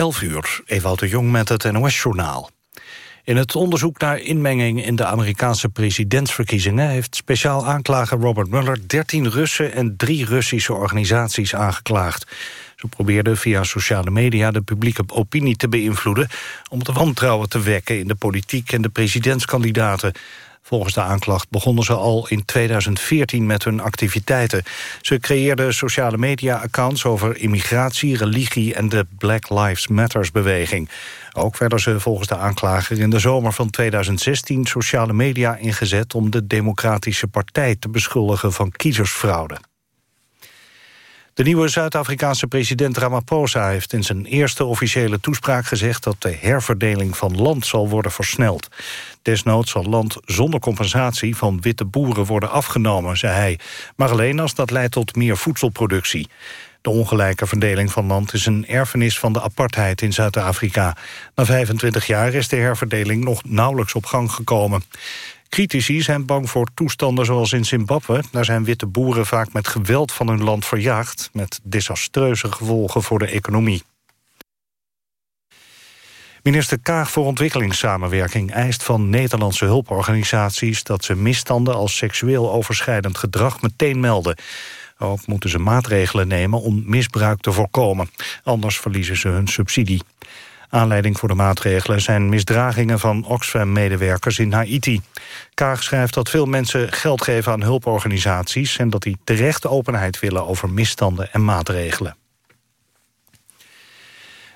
11 uur, Ewout de Jong met het NOS-journaal. In het onderzoek naar inmenging in de Amerikaanse presidentsverkiezingen... heeft speciaal aanklager Robert Mueller 13 Russen en drie Russische organisaties aangeklaagd. Ze probeerden via sociale media de publieke opinie te beïnvloeden... om het wantrouwen te wekken in de politiek en de presidentskandidaten. Volgens de aanklacht begonnen ze al in 2014 met hun activiteiten. Ze creëerden sociale media-accounts over immigratie, religie... en de Black Lives Matters-beweging. Ook werden ze volgens de aanklager in de zomer van 2016... sociale media ingezet om de Democratische Partij te beschuldigen van kiezersfraude. De nieuwe Zuid-Afrikaanse president Ramaphosa heeft in zijn eerste officiële toespraak gezegd dat de herverdeling van land zal worden versneld. Desnoods zal land zonder compensatie van witte boeren worden afgenomen, zei hij. Maar alleen als dat leidt tot meer voedselproductie. De ongelijke verdeling van land is een erfenis van de apartheid in Zuid-Afrika. Na 25 jaar is de herverdeling nog nauwelijks op gang gekomen. Critici zijn bang voor toestanden zoals in Zimbabwe. Daar zijn witte boeren vaak met geweld van hun land verjaagd... met desastreuze gevolgen voor de economie. Minister Kaag voor Ontwikkelingssamenwerking eist van Nederlandse hulporganisaties dat ze misstanden als seksueel overschrijdend gedrag meteen melden. Ook moeten ze maatregelen nemen om misbruik te voorkomen. Anders verliezen ze hun subsidie. Aanleiding voor de maatregelen zijn misdragingen van Oxfam-medewerkers in Haiti. Kaag schrijft dat veel mensen geld geven aan hulporganisaties... en dat die terecht openheid willen over misstanden en maatregelen.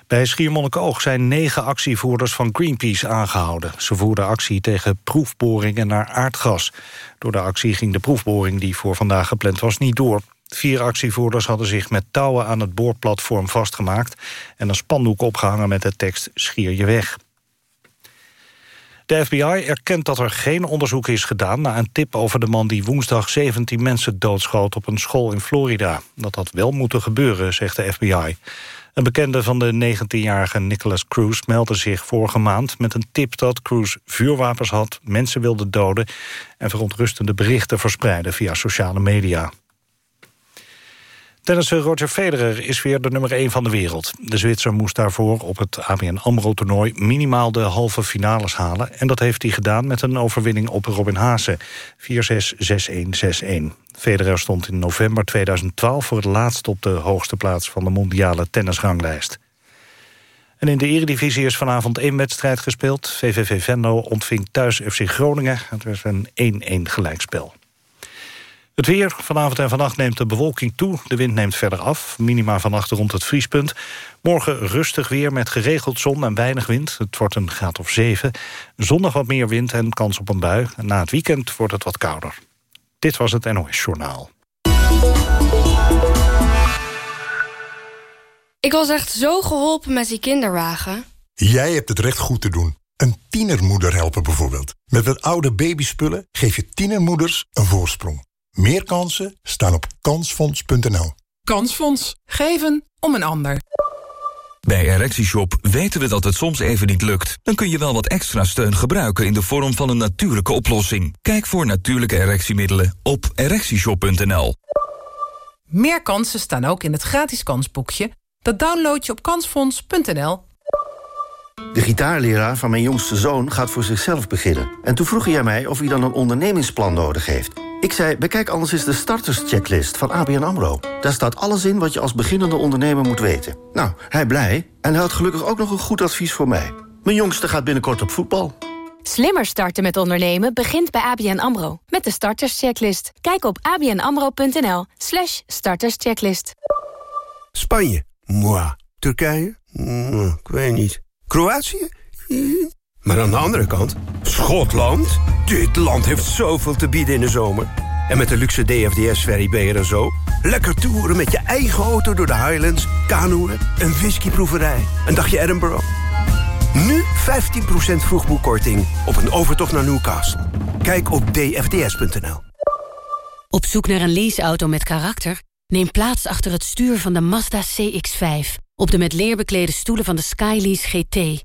Bij Schiermonnikoog zijn negen actievoerders van Greenpeace aangehouden. Ze voerden actie tegen proefboringen naar aardgas. Door de actie ging de proefboring die voor vandaag gepland was niet door. Vier actievoerders hadden zich met touwen aan het boorplatform vastgemaakt... en een spandoek opgehangen met de tekst Schier je weg. De FBI erkent dat er geen onderzoek is gedaan... na een tip over de man die woensdag 17 mensen doodschoot... op een school in Florida. Dat had wel moeten gebeuren, zegt de FBI. Een bekende van de 19-jarige Nicholas Cruz meldde zich vorige maand... met een tip dat Cruz vuurwapens had, mensen wilde doden... en verontrustende berichten verspreiden via sociale media. Tennisser Roger Federer is weer de nummer 1 van de wereld. De Zwitser moest daarvoor op het ABN AMRO-toernooi... minimaal de halve finales halen. En dat heeft hij gedaan met een overwinning op Robin Haase. 4-6, 6-1, 6-1. Federer stond in november 2012 voor het laatst op de hoogste plaats... van de mondiale tennisranglijst. En in de eredivisie is vanavond één wedstrijd gespeeld. VVV Venlo ontving thuis FC Groningen. Het was een 1-1 gelijkspel. Het weer. Vanavond en vannacht neemt de bewolking toe. De wind neemt verder af. Minima vannacht rond het vriespunt. Morgen rustig weer met geregeld zon en weinig wind. Het wordt een graad of 7. Zondag wat meer wind en kans op een bui. Na het weekend wordt het wat kouder. Dit was het NOS Journaal. Ik was echt zo geholpen met die kinderwagen. Jij hebt het recht goed te doen. Een tienermoeder helpen bijvoorbeeld. Met wat oude babyspullen geef je tienermoeders een voorsprong. Meer kansen staan op kansfonds.nl. Kansfonds. Geven om een ander. Bij ErectieShop weten we dat het soms even niet lukt. Dan kun je wel wat extra steun gebruiken in de vorm van een natuurlijke oplossing. Kijk voor natuurlijke erectiemiddelen op ErectieShop.nl. Meer kansen staan ook in het gratis kansboekje. Dat download je op kansfonds.nl. De gitaarleraar van mijn jongste zoon gaat voor zichzelf beginnen. En toen vroeg hij mij of hij dan een ondernemingsplan nodig heeft. Ik zei, bekijk anders eens de starterschecklist van ABN AMRO. Daar staat alles in wat je als beginnende ondernemer moet weten. Nou, hij blij. En hij had gelukkig ook nog een goed advies voor mij. Mijn jongste gaat binnenkort op voetbal. Slimmer starten met ondernemen begint bij ABN AMRO. Met de starterschecklist. Kijk op abnamro.nl slash starterschecklist. Spanje? Moi. Turkije? ik weet niet. Kroatië? Maar aan de andere kant, Schotland? Dit land heeft zoveel te bieden in de zomer. En met de luxe DFDS-ferry ben je zo. Lekker toeren met je eigen auto door de Highlands, kanoeën, een whiskyproeverij, een dagje Edinburgh. Nu 15% vroegboekkorting op een overtocht naar Newcastle. Kijk op dfds.nl. Op zoek naar een leaseauto met karakter? Neem plaats achter het stuur van de Mazda CX-5. Op de met leer beklede stoelen van de Skylease GT.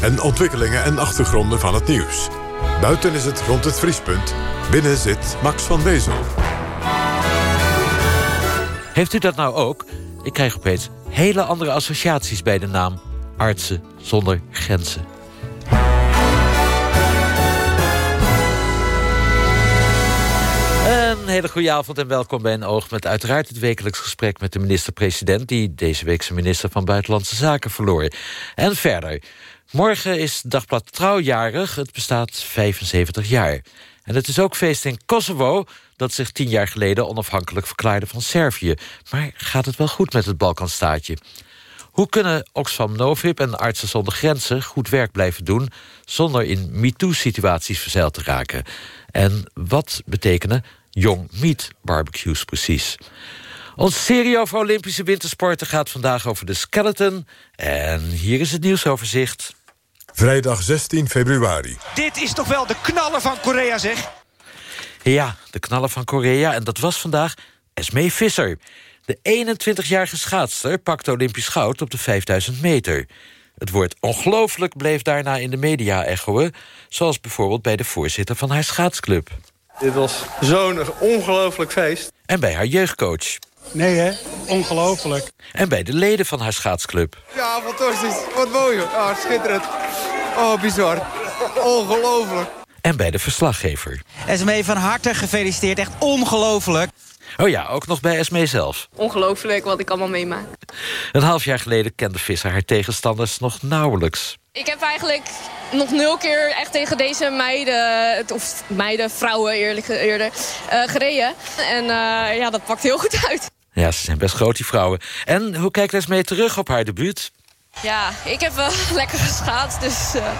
en ontwikkelingen en achtergronden van het nieuws. Buiten is het rond het vriespunt. Binnen zit Max van Wezel. Heeft u dat nou ook? Ik krijg opeens hele andere associaties bij de naam Artsen zonder Grenzen. Een hele goede avond en welkom bij een oog... met uiteraard het wekelijks gesprek met de minister-president... die deze week zijn minister van Buitenlandse Zaken verloor. En verder. Morgen is Dagblad Trouwjarig. Het bestaat 75 jaar. En het is ook feest in Kosovo... dat zich tien jaar geleden onafhankelijk verklaarde van Servië. Maar gaat het wel goed met het Balkanstaatje? Hoe kunnen Oxfam Novib en Artsen zonder Grenzen goed werk blijven doen... zonder in MeToo-situaties verzeild te raken? En wat betekenen Jong Meat barbecues precies? Ons serie over Olympische wintersporten gaat vandaag over de skeleton. En hier is het nieuwsoverzicht. Vrijdag 16 februari. Dit is toch wel de knaller van Korea, zeg? Ja, de knaller van Korea. En dat was vandaag Esmee Visser. De 21-jarige schaatster pakte Olympisch goud op de 5000 meter. Het woord ongelooflijk bleef daarna in de media echoen... zoals bijvoorbeeld bij de voorzitter van haar schaatsclub. Dit was zo'n ongelooflijk feest. En bij haar jeugdcoach. Nee hè, ongelooflijk. En bij de leden van haar schaatsclub. Ja, fantastisch. Wat mooi hoor. Ah, schitterend. Oh, bizar. Ongelooflijk. En bij de verslaggever. Esmee, van harte gefeliciteerd. Echt ongelooflijk. Oh ja, ook nog bij Esmee zelf. Ongelooflijk wat ik allemaal meemaak. Een half jaar geleden kende Visser haar tegenstanders nog nauwelijks. Ik heb eigenlijk nog nul keer echt tegen deze meiden, of meiden, vrouwen eerlijk eerder, uh, gereden. En uh, ja, dat pakt heel goed uit. Ja, ze zijn best groot, die vrouwen. En hoe kijkt Esmee terug op haar debuut? Ja, ik heb wel lekker geschaatst, dus... Uh...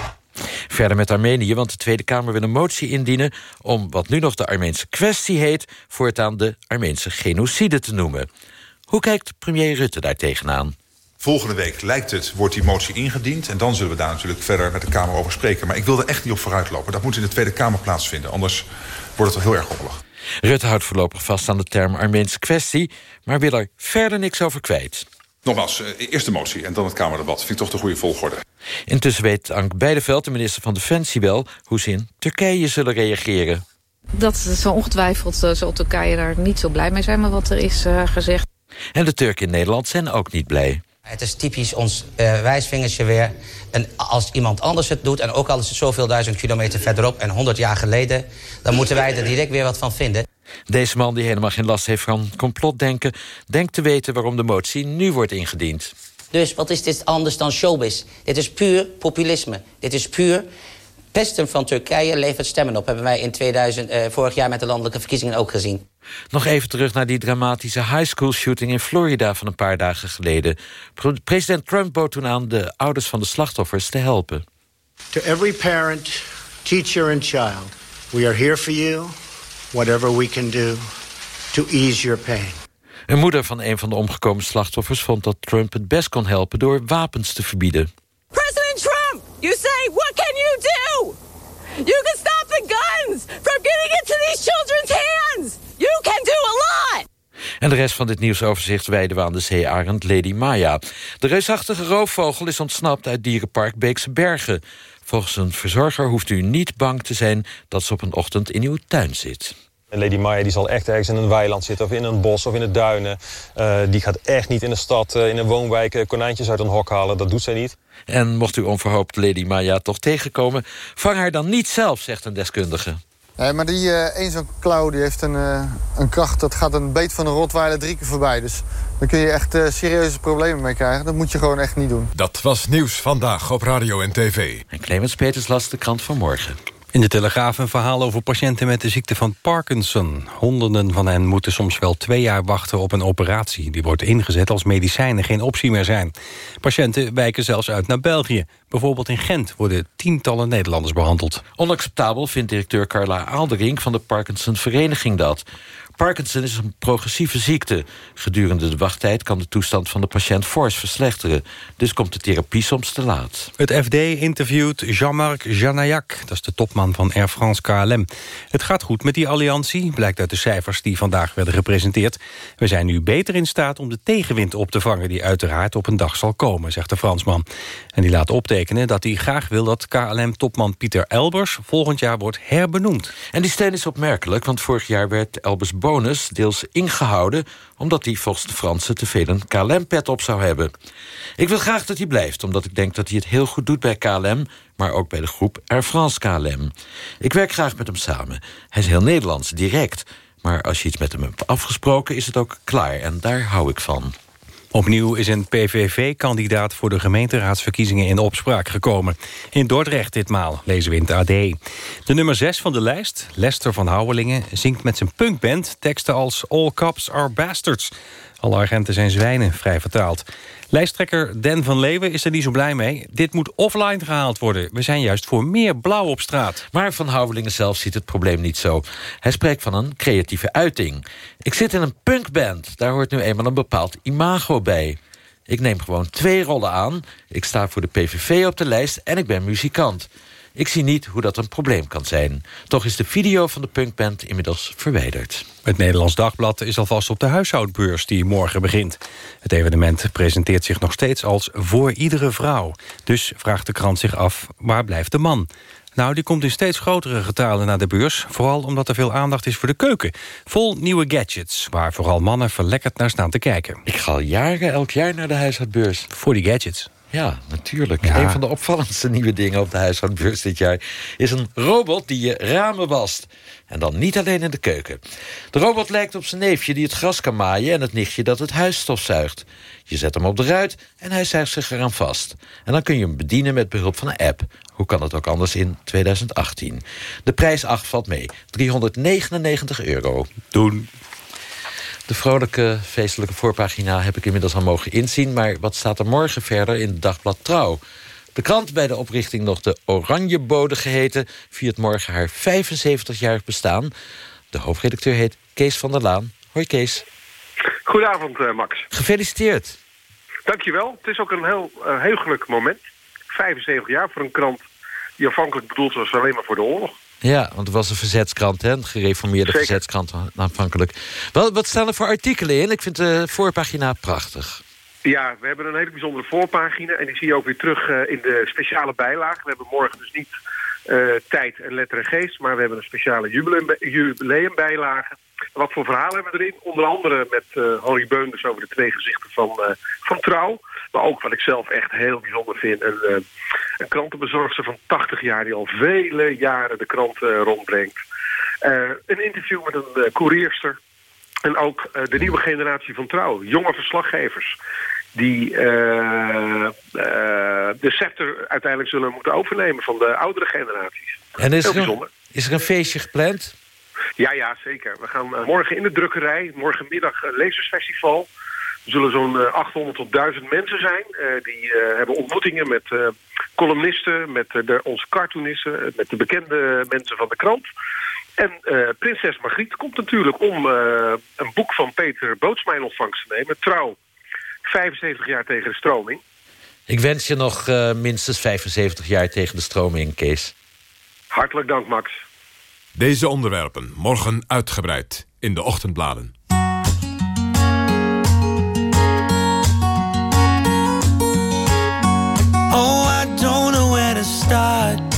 Verder met Armenië, want de Tweede Kamer wil een motie indienen... om wat nu nog de Armeense kwestie heet... voortaan de Armeense genocide te noemen. Hoe kijkt premier Rutte daar tegenaan? Volgende week lijkt het, wordt die motie ingediend... en dan zullen we daar natuurlijk verder met de Kamer over spreken. Maar ik wil er echt niet op vooruitlopen. Dat moet in de Tweede Kamer plaatsvinden, anders wordt het wel heel erg rommelig. Rutte houdt voorlopig vast aan de term Armeense kwestie... maar wil er verder niks over kwijt. Nogmaals, eerst de motie en dan het Kamerdebat. Vind ik toch de goede volgorde. Intussen weet Ank Beideveld, de minister van Defensie wel... hoe ze in Turkije zullen reageren. Dat zal ongetwijfeld uh, zal Turkije daar niet zo blij mee zijn... met wat er is uh, gezegd. En de Turken in Nederland zijn ook niet blij. Het is typisch ons uh, wijsvingertje weer. En als iemand anders het doet, en ook al is het zoveel duizend kilometer verderop... en honderd jaar geleden, dan moeten wij er direct weer wat van vinden. Deze man, die helemaal geen last heeft van complotdenken... denkt te weten waarom de motie nu wordt ingediend. Dus wat is dit anders dan showbiz? Dit is puur populisme. Dit is puur pesten van Turkije levert stemmen op. Hebben wij in 2000, uh, vorig jaar met de landelijke verkiezingen ook gezien. Nog even terug naar die dramatische high school shooting in Florida van een paar dagen geleden. President Trump bood toen aan de ouders van de slachtoffers te helpen. To every parent, teacher and child, we are here for you, whatever we can do to ease your pain. Een moeder van een van de omgekomen slachtoffers vond dat Trump het best kon helpen door wapens te verbieden. President Trump, you say, what can you do? You can stop the guns from getting into these children's hands. You can do a lot. En de rest van dit nieuwsoverzicht wijden we aan de zeearend Lady Maya. De reusachtige roofvogel is ontsnapt uit dierenpark Beekse Bergen. Volgens een verzorger hoeft u niet bang te zijn dat ze op een ochtend in uw tuin zit. Lady Maya die zal echt ergens in een weiland zitten of in een bos of in de duinen. Uh, die gaat echt niet in de stad, uh, in een woonwijk uh, konijntjes uit een hok halen. Dat doet zij niet. En mocht u onverhoopt Lady Maya toch tegenkomen... vang haar dan niet zelf, zegt een deskundige. Nee, maar die uh, één zo'n klauw die heeft een, uh, een kracht... dat gaat een beet van een rotweiler drie keer voorbij. Dus daar kun je echt uh, serieuze problemen mee krijgen. Dat moet je gewoon echt niet doen. Dat was Nieuws Vandaag op Radio en TV. En Clemens Peters las de krant van morgen. In de Telegraaf een verhaal over patiënten met de ziekte van Parkinson. Honderden van hen moeten soms wel twee jaar wachten op een operatie. Die wordt ingezet als medicijnen geen optie meer zijn. Patiënten wijken zelfs uit naar België. Bijvoorbeeld in Gent worden tientallen Nederlanders behandeld. Onacceptabel vindt directeur Carla Aalderink van de Parkinson Vereniging dat. Parkinson is een progressieve ziekte. Gedurende de wachttijd kan de toestand van de patiënt fors verslechteren. Dus komt de therapie soms te laat. Het FD interviewt Jean-Marc Janayak, dat is de topman van Air France KLM. Het gaat goed met die alliantie, blijkt uit de cijfers die vandaag werden gepresenteerd. We zijn nu beter in staat om de tegenwind op te vangen... die uiteraard op een dag zal komen, zegt de Fransman. En die laat optekenen dat hij graag wil dat KLM-topman Pieter Elbers... volgend jaar wordt herbenoemd. En die steun is opmerkelijk, want vorig jaar werd Elbers deels ingehouden... omdat hij volgens de Fransen te veel een KLM-pet op zou hebben. Ik wil graag dat hij blijft, omdat ik denk dat hij het heel goed doet bij KLM... maar ook bij de groep Air France KLM. Ik werk graag met hem samen. Hij is heel Nederlands, direct. Maar als je iets met hem hebt afgesproken, is het ook klaar. En daar hou ik van. Opnieuw is een PVV-kandidaat voor de gemeenteraadsverkiezingen in opspraak gekomen. In Dordrecht ditmaal, lezen we in het AD. De nummer 6 van de lijst, Lester van Houwelingen... zingt met zijn punkband teksten als All Cops Are Bastards. Alle agenten zijn zwijnen, vrij vertaald. Lijsttrekker Den van Leeuwen is er niet zo blij mee. Dit moet offline gehaald worden. We zijn juist voor meer blauw op straat. Maar Van Houwelingen zelf ziet het probleem niet zo. Hij spreekt van een creatieve uiting. Ik zit in een punkband. Daar hoort nu eenmaal een bepaald imago bij. Ik neem gewoon twee rollen aan. Ik sta voor de PVV op de lijst en ik ben muzikant. Ik zie niet hoe dat een probleem kan zijn. Toch is de video van de punkband inmiddels verwijderd. Het Nederlands Dagblad is alvast op de huishoudbeurs die morgen begint. Het evenement presenteert zich nog steeds als voor iedere vrouw. Dus vraagt de krant zich af, waar blijft de man? Nou, die komt in steeds grotere getalen naar de beurs. Vooral omdat er veel aandacht is voor de keuken. Vol nieuwe gadgets, waar vooral mannen verlekkerd naar staan te kijken. Ik ga al jaren elk jaar naar de huishoudbeurs. Voor die gadgets. Ja, natuurlijk. Een van de opvallendste nieuwe dingen op de huishoudbeurs dit jaar... is een robot die je ramen wast. En dan niet alleen in de keuken. De robot lijkt op zijn neefje die het gras kan maaien... en het nichtje dat het huis stofzuigt. Je zet hem op de ruit en hij zuigt zich eraan vast. En dan kun je hem bedienen met behulp van een app. Hoe kan het ook anders in 2018? De prijs 8 valt mee. 399 euro. Doen. De vrolijke feestelijke voorpagina heb ik inmiddels al mogen inzien... maar wat staat er morgen verder in het Dagblad Trouw? De krant, bij de oprichting nog de Oranjebode geheten... viert morgen haar 75-jarig bestaan. De hoofdredacteur heet Kees van der Laan. Hoi Kees. Goedenavond, uh, Max. Gefeliciteerd. Dankjewel. Het is ook een heel uh, heugelijk moment. 75 jaar voor een krant die afhankelijk bedoeld was alleen maar voor de oorlog. Ja, want het was een verzetskrant, hè? een gereformeerde Zeker. verzetskrant aanvankelijk. Wat, wat staan er voor artikelen in? Ik vind de voorpagina prachtig. Ja, we hebben een hele bijzondere voorpagina... en die zie je ook weer terug uh, in de speciale bijlage. We hebben morgen dus niet uh, tijd en letter en geest... maar we hebben een speciale jubileum, jubileumbijlage. Wat voor verhalen hebben we erin? Onder andere met uh, Harry Beunders over de twee gezichten van, van Trouw... Maar ook wat ik zelf echt heel bijzonder vind. Een, uh, een krantenbezorgster van 80 jaar die al vele jaren de krant rondbrengt. Een interview met een koerierster. En ook de nieuwe generatie van trouw. Jonge verslaggevers. Die de scepter uiteindelijk zullen moeten overnemen van de oudere generaties. En is, er een, is er een feestje gepland? Ja, ja, zeker. We gaan morgen in de drukkerij, morgenmiddag een lezersfestival. Er zullen zo'n 800 tot 1000 mensen zijn. Uh, die uh, hebben ontmoetingen met uh, columnisten, met de, onze cartoonisten... met de bekende mensen van de krant. En prinses Margriet komt natuurlijk om een boek van Peter Bootsma in ontvangst te nemen. Trouw, 75 jaar tegen de stroming. Ik wens je nog minstens 75 jaar tegen de stroming, Kees. Hartelijk dank, Max. Deze onderwerpen morgen uitgebreid in de ochtendbladen. Oh, I don't know where to start.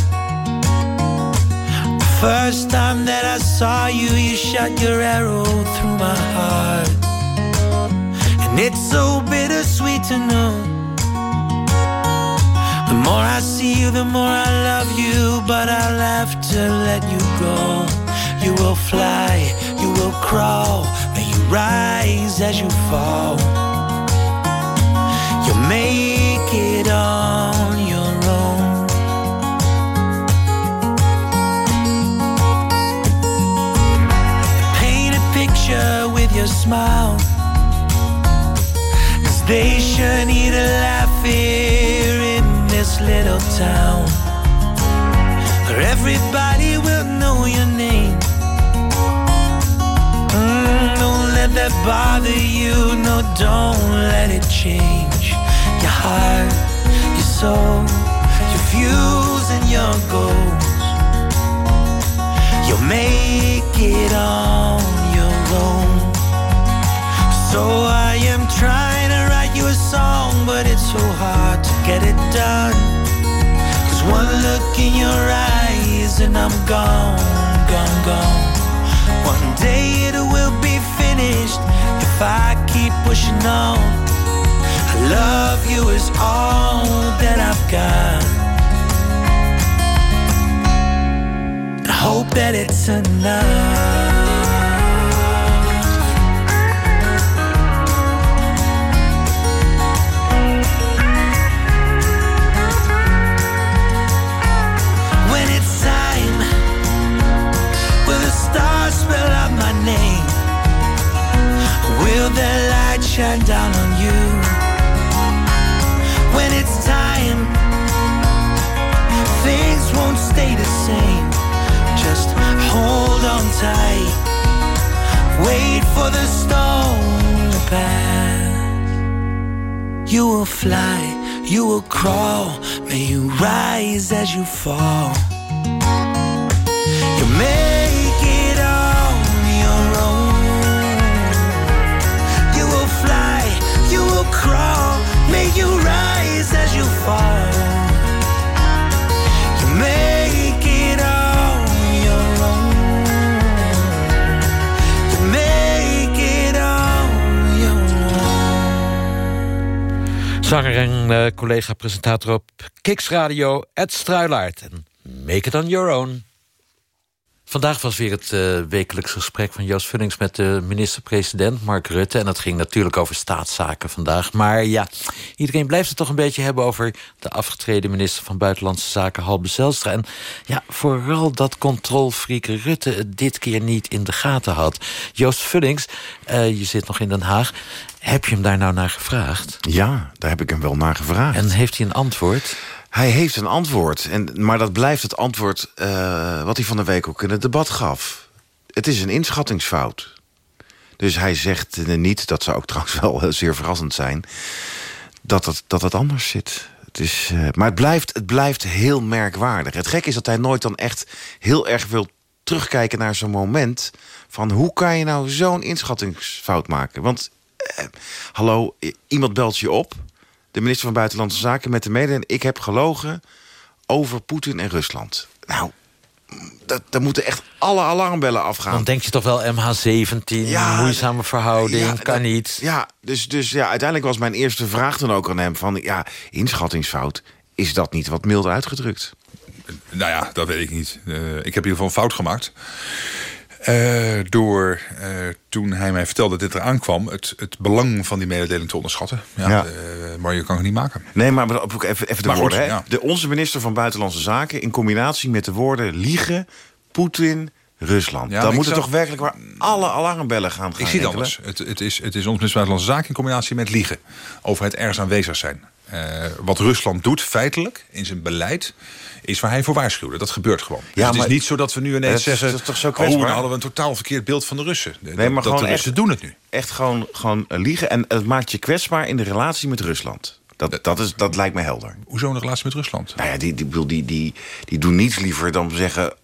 The first time that I saw you, you shot your arrow through my heart. And it's so bittersweet to know. More I see you, the more I love you, but I'll have to let you go. you will fly, you will crawl, may you rise as you fall. You'll make it on little town. Where everybody will know your name. Mm, don't let that bother you, no, don't let it change your heart, your soul, your views, and your goals. You'll make it on your own. So I am trying to write you a song, but it's so hard to get it done. One look in your eyes and I'm gone, gone, gone. One day it will be finished if I keep pushing on. I love you is all that I've got. I hope that it's enough. Name? Will the light shine down on you? When it's time, things won't stay the same. Just hold on tight. Wait for the storm to pass. You will fly, you will crawl, may you rise as you fall. Zanger en eh, collega-presentator op Kiks Radio, Ed Struilaert. Make it on your own. Vandaag was weer het uh, wekelijks gesprek van Joost Vullings... met de minister-president Mark Rutte. En dat ging natuurlijk over staatszaken vandaag. Maar ja, iedereen blijft het toch een beetje hebben... over de afgetreden minister van Buitenlandse Zaken, Halbe Zelstra. En ja, vooral dat controlfreak Rutte het dit keer niet in de gaten had. Joost Vullings, uh, je zit nog in Den Haag. Heb je hem daar nou naar gevraagd? Ja, daar heb ik hem wel naar gevraagd. En heeft hij een antwoord? Hij heeft een antwoord, en, maar dat blijft het antwoord uh, wat hij van de week ook in het debat gaf. Het is een inschattingsfout. Dus hij zegt niet, dat zou ook trouwens wel uh, zeer verrassend zijn... dat het, dat het anders zit. Het is, uh, maar het blijft, het blijft heel merkwaardig. Het gek is dat hij nooit dan echt heel erg wil terugkijken naar zo'n moment... van hoe kan je nou zo'n inschattingsfout maken? Want, hallo, iemand belt je op de minister van Buitenlandse Zaken met de mede... en ik heb gelogen over Poetin en Rusland. Nou, dat, daar moeten echt alle alarmbellen afgaan. Dan denk je toch wel MH17, ja, moeizame verhouding, ja, kan dat, niet. Ja, dus, dus ja, uiteindelijk was mijn eerste vraag dan ook aan hem... van ja, inschattingsfout, is dat niet wat mild uitgedrukt? Nou ja, dat weet ik niet. Uh, ik heb in ieder geval een fout gemaakt. Uh, door uh, toen hij mij vertelde dat dit eraan kwam... het, het belang van die mededeling te onderschatten. Ja, ja. Uh, maar je kan het niet maken. Nee, maar even, even de maar woorden. Goed, ja. de, onze minister van Buitenlandse Zaken... in combinatie met de woorden liegen, Poetin, Rusland. Ja, Dan moeten toch werkelijk waar alle alarmbellen gaan gaan Ik zie het anders. Het, het, is, het is ons minister van Buitenlandse Zaken in combinatie met liegen. Over het ergens aanwezig zijn. Wat Rusland doet feitelijk in zijn beleid is waar hij voor waarschuwde. Dat gebeurt gewoon. Ja, dus het is niet zo dat we nu ineens zeggen... Is toch zo oh, dan hadden we een totaal verkeerd beeld van de Russen. Nee, maar dat, gewoon de Russen echt, doen het nu. Echt gewoon, gewoon liegen. En het maakt je kwetsbaar in de relatie met Rusland. Dat, dat, is, dat lijkt me helder. Hoezo een relatie met Rusland? Nou ja, die, die, die, die, die doen niets liever dan zeggen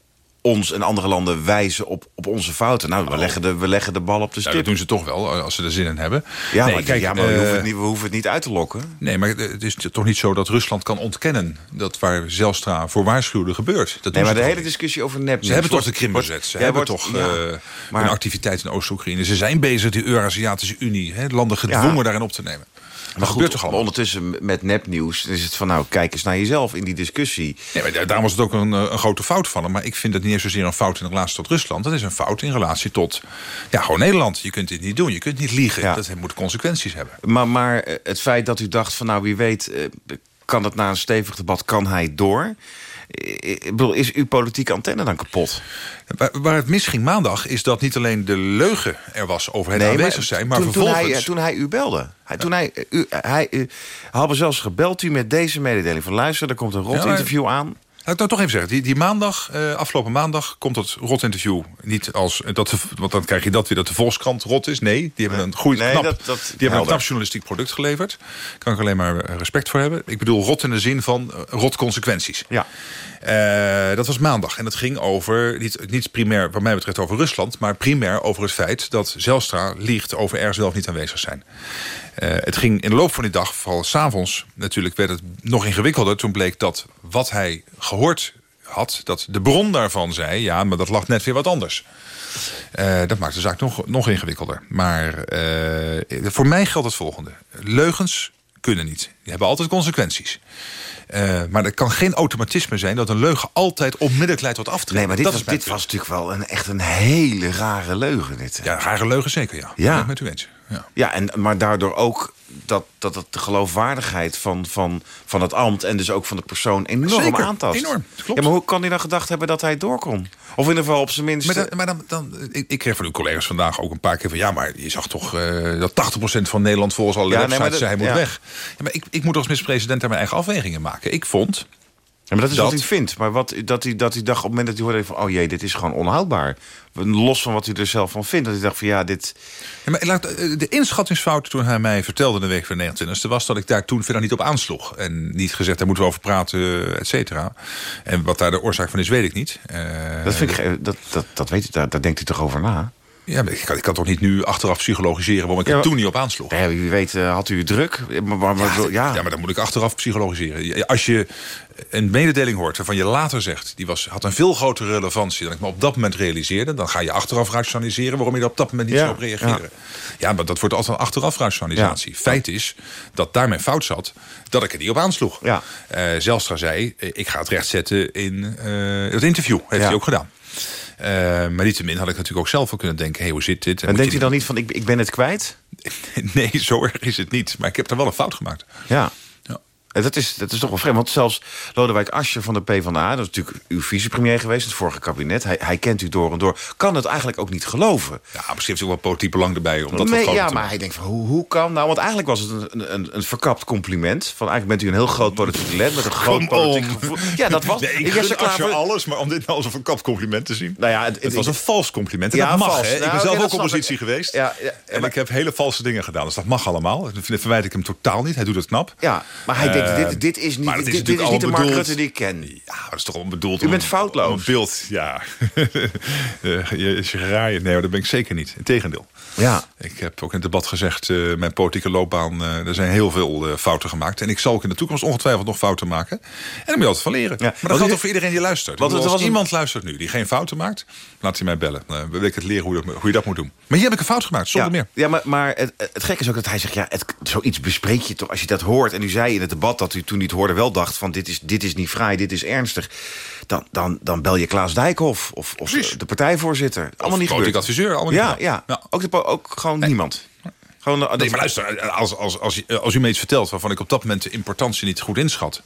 ons en andere landen wijzen op, op onze fouten. Nou, we, oh. leggen de, we leggen de bal op de stip. Ja, dat doen ze toch wel, als ze er zin in hebben. Ja, nee, maar, kijk, ja, maar uh, we, hoeven het niet, we hoeven het niet uit te lokken. Nee, maar het is toch niet zo dat Rusland kan ontkennen... dat waar Zelstra voor waarschuwde gebeurt. Dat nee, maar de hele niet. discussie over nep. Ze hebben toch de Krim bezet. Ze hebben wordt, toch ja, uh, maar, een activiteit in Oost-Oekraïne. Ze zijn bezig, die Euraziatische Unie... Hè, landen gedwongen daarin op te nemen. Maar goed, maar ondertussen met nepnieuws is het van... nou, kijk eens naar jezelf in die discussie. Nee, maar daar was het ook een, een, grote fout van hem. Maar ik vind het niet eens zozeer een fout in relatie tot Rusland. Dat is een fout in relatie tot ja, gewoon Nederland. Je kunt dit niet doen, je kunt niet liegen. Dat moet consequenties hebben. Maar, maar het feit dat u dacht van nou, wie weet... kan het na een stevig debat, kan hij door... Ik bedoel, is uw politieke antenne dan kapot? Waar, het misging maandag is dat niet alleen de leugen er was over het nee, aanwezig zijn... maar toen, vervolgens... Toen hij, toen hij u belde. Hij, toen hij, u, hij, u, hadden zelfs gebeld u met deze mededeling van... luister, er komt een rot interview aan. Laat ik nou toch even zeggen. Die, die maandag, uh, afgelopen maandag, komt het rotinterview niet als... Dat, want dan krijg je dat weer dat de Volkskrant rot is. Nee, die hebben een goed knap, dat, dat, die hebben een knap journalistiek product geleverd. Daar kan ik alleen maar eh, respect voor hebben. Ik bedoel rot in de zin van rot consequenties. Ja. Uh, dat was maandag. En dat ging over, niet, niet primair wat mij betreft over Rusland... maar primair over het feit dat Zelstra liegt over er zelf niet aanwezig zijn. Uh, het ging in de loop van die dag, vooral s'avonds... natuurlijk werd het nog ingewikkelder. Toen bleek dat wat hij gehoord had... dat de bron daarvan zei, ja, maar dat lag net weer wat anders. Uh, dat maakt de zaak nog, nog ingewikkelder. Maar voor mij geldt het volgende. Leugens kunnen niet. Die hebben altijd consequenties. Uh, maar er kan geen automatisme zijn dat een leugen altijd onmiddellijk leidt tot aftreden. Nee, maar dit, was, dit was natuurlijk wel een, echt een hele rare leugen. Dit. Ja, rare leugen zeker, ja. Ja. Ik met u eens. Ja, ja en, maar daardoor ook dat, dat het de geloofwaardigheid van, van, van het ambt... en dus ook van de persoon enorm Zeker, aantast. enorm. Ja, maar hoe kan hij dan gedacht hebben dat hij door kon? Of in ieder geval op zijn minst... Maar, dan, maar dan, dan, ik, ik kreeg van uw collega's vandaag ook een paar keer van... ja, maar je zag toch uh, dat 80% van Nederland volgens alle ja, websites nee, zei... hij moet ja. weg. Ja, maar ik, ik moet als minister-president daar mijn eigen afwegingen maken. Ik vond... Ja, maar dat is dat... wat hij vindt. Maar wat, dat, hij, dat hij dacht op het moment dat hij hoorde van... oh jee, dit is gewoon onhoudbaar. Los van wat hij er zelf van vindt. Dat hij dacht van ja, dit... Ja, maar de inschattingsfout toen hij mij vertelde de week van 29e... was dat ik daar toen verder niet op aansloeg. En niet gezegd, daar moeten we over praten, et cetera. En wat daar de oorzaak van is, weet ik niet. Uh, dat, vind ik, dat, dat, dat weet daar, daar denkt u toch over na? Ja, ik kan, ik kan toch niet nu achteraf psychologiseren... waarom ik ja, er toen niet op aansloeg. Ja, wie weet uh, had u druk. Maar, maar, ja, ja. ja, maar dan moet ik achteraf psychologiseren. Als je een mededeling hoort waarvan je later zegt... die was, had een veel grotere relevantie dan ik me op dat moment realiseerde... dan ga je achteraf rationaliseren waarom je er op dat moment niet ja, zo op reageren. Ja. ja, maar dat wordt altijd een achteraf rationalisatie. Feit is dat daar mijn fout zat dat ik er niet op aansloeg. Ja. Uh, Zelstra zei, ik ga het rechtzetten in uh, het interview. Heeft hij ook gedaan. Uh, maar niettemin had ik natuurlijk ook zelf wel kunnen denken... Hey, hoe zit dit? En, en denkt u dan niet van, ik, ik ben het kwijt? nee, zo erg is het niet. Maar ik heb er wel een fout gemaakt. Ja. Dat is, dat is toch wel vreemd. Want zelfs Lodewijk Asscher van de PvdA... dat is natuurlijk uw vicepremier geweest in het vorige kabinet... hij, hij kent u door en door, kan het eigenlijk ook niet geloven. Ja, misschien heeft hij ook wel politiek belang erbij. Om dat nee, ja, maar hij denkt van, hoe, hoe kan... Nou, want eigenlijk was het een, een, een verkapt compliment. Van eigenlijk bent u een heel groot politiek talent... met een groot politiek gevoel. Ja, dat was... Nee, ik Asscher alles, maar om dit nou als een verkapt compliment te zien... Nou ja, het, het was een vals compliment. En ja, dat mag, vals. hè. Ik ben Nou, zelf ook oppositie ik. geweest. Ja, ja, en maar- ik heb hele valse dingen gedaan. Dus dat mag allemaal. Dat verwijt ik hem totaal niet. Hij doet het knap. Ja, maar hij denkt, Dit, dit is niet, dit, is niet de Mark Rutte die ik ken. Ja, dat is toch onbedoeld. U om- bent foutloos. om Een beeld, ja. Eh, je geraaien. Nee, dat ben ik zeker niet. Integendeel. Ja. Ik heb ook in het debat gezegd, eh, mijn politieke loopbaan... eh, er zijn heel veel fouten gemaakt. En ik zal ook in de toekomst ongetwijfeld nog fouten maken. En daar moet je altijd van leren. Maar dat Want geldt ook voor iedereen die luistert. Want als was een- iemand luistert nu die geen fouten maakt... laat hij mij bellen. Dan wil ik het leren hoe je, dat, hoe je dat moet doen. Maar hier heb ik een fout gemaakt, zonder ja, meer. Ja, maar, maar het, het gekke is ook dat hij zegt... ja, het, zoiets bespreek je toch als je dat hoort. En u zei in het debat dat u toen niet hoorde wel dacht... van dit is, dit is niet vrij, dit is ernstig. Dan, dan, dan bel je Klaas Dijkhoff of, of de partijvoorzitter. Allemaal niet politiek adviseur, allemaal niet ja, ja, Ook, de, ook gewoon niemand. Gewoon, Nee, dat- maar luister, als, als, als, als u me iets vertelt waarvan ik op dat moment de importantie niet goed inschat,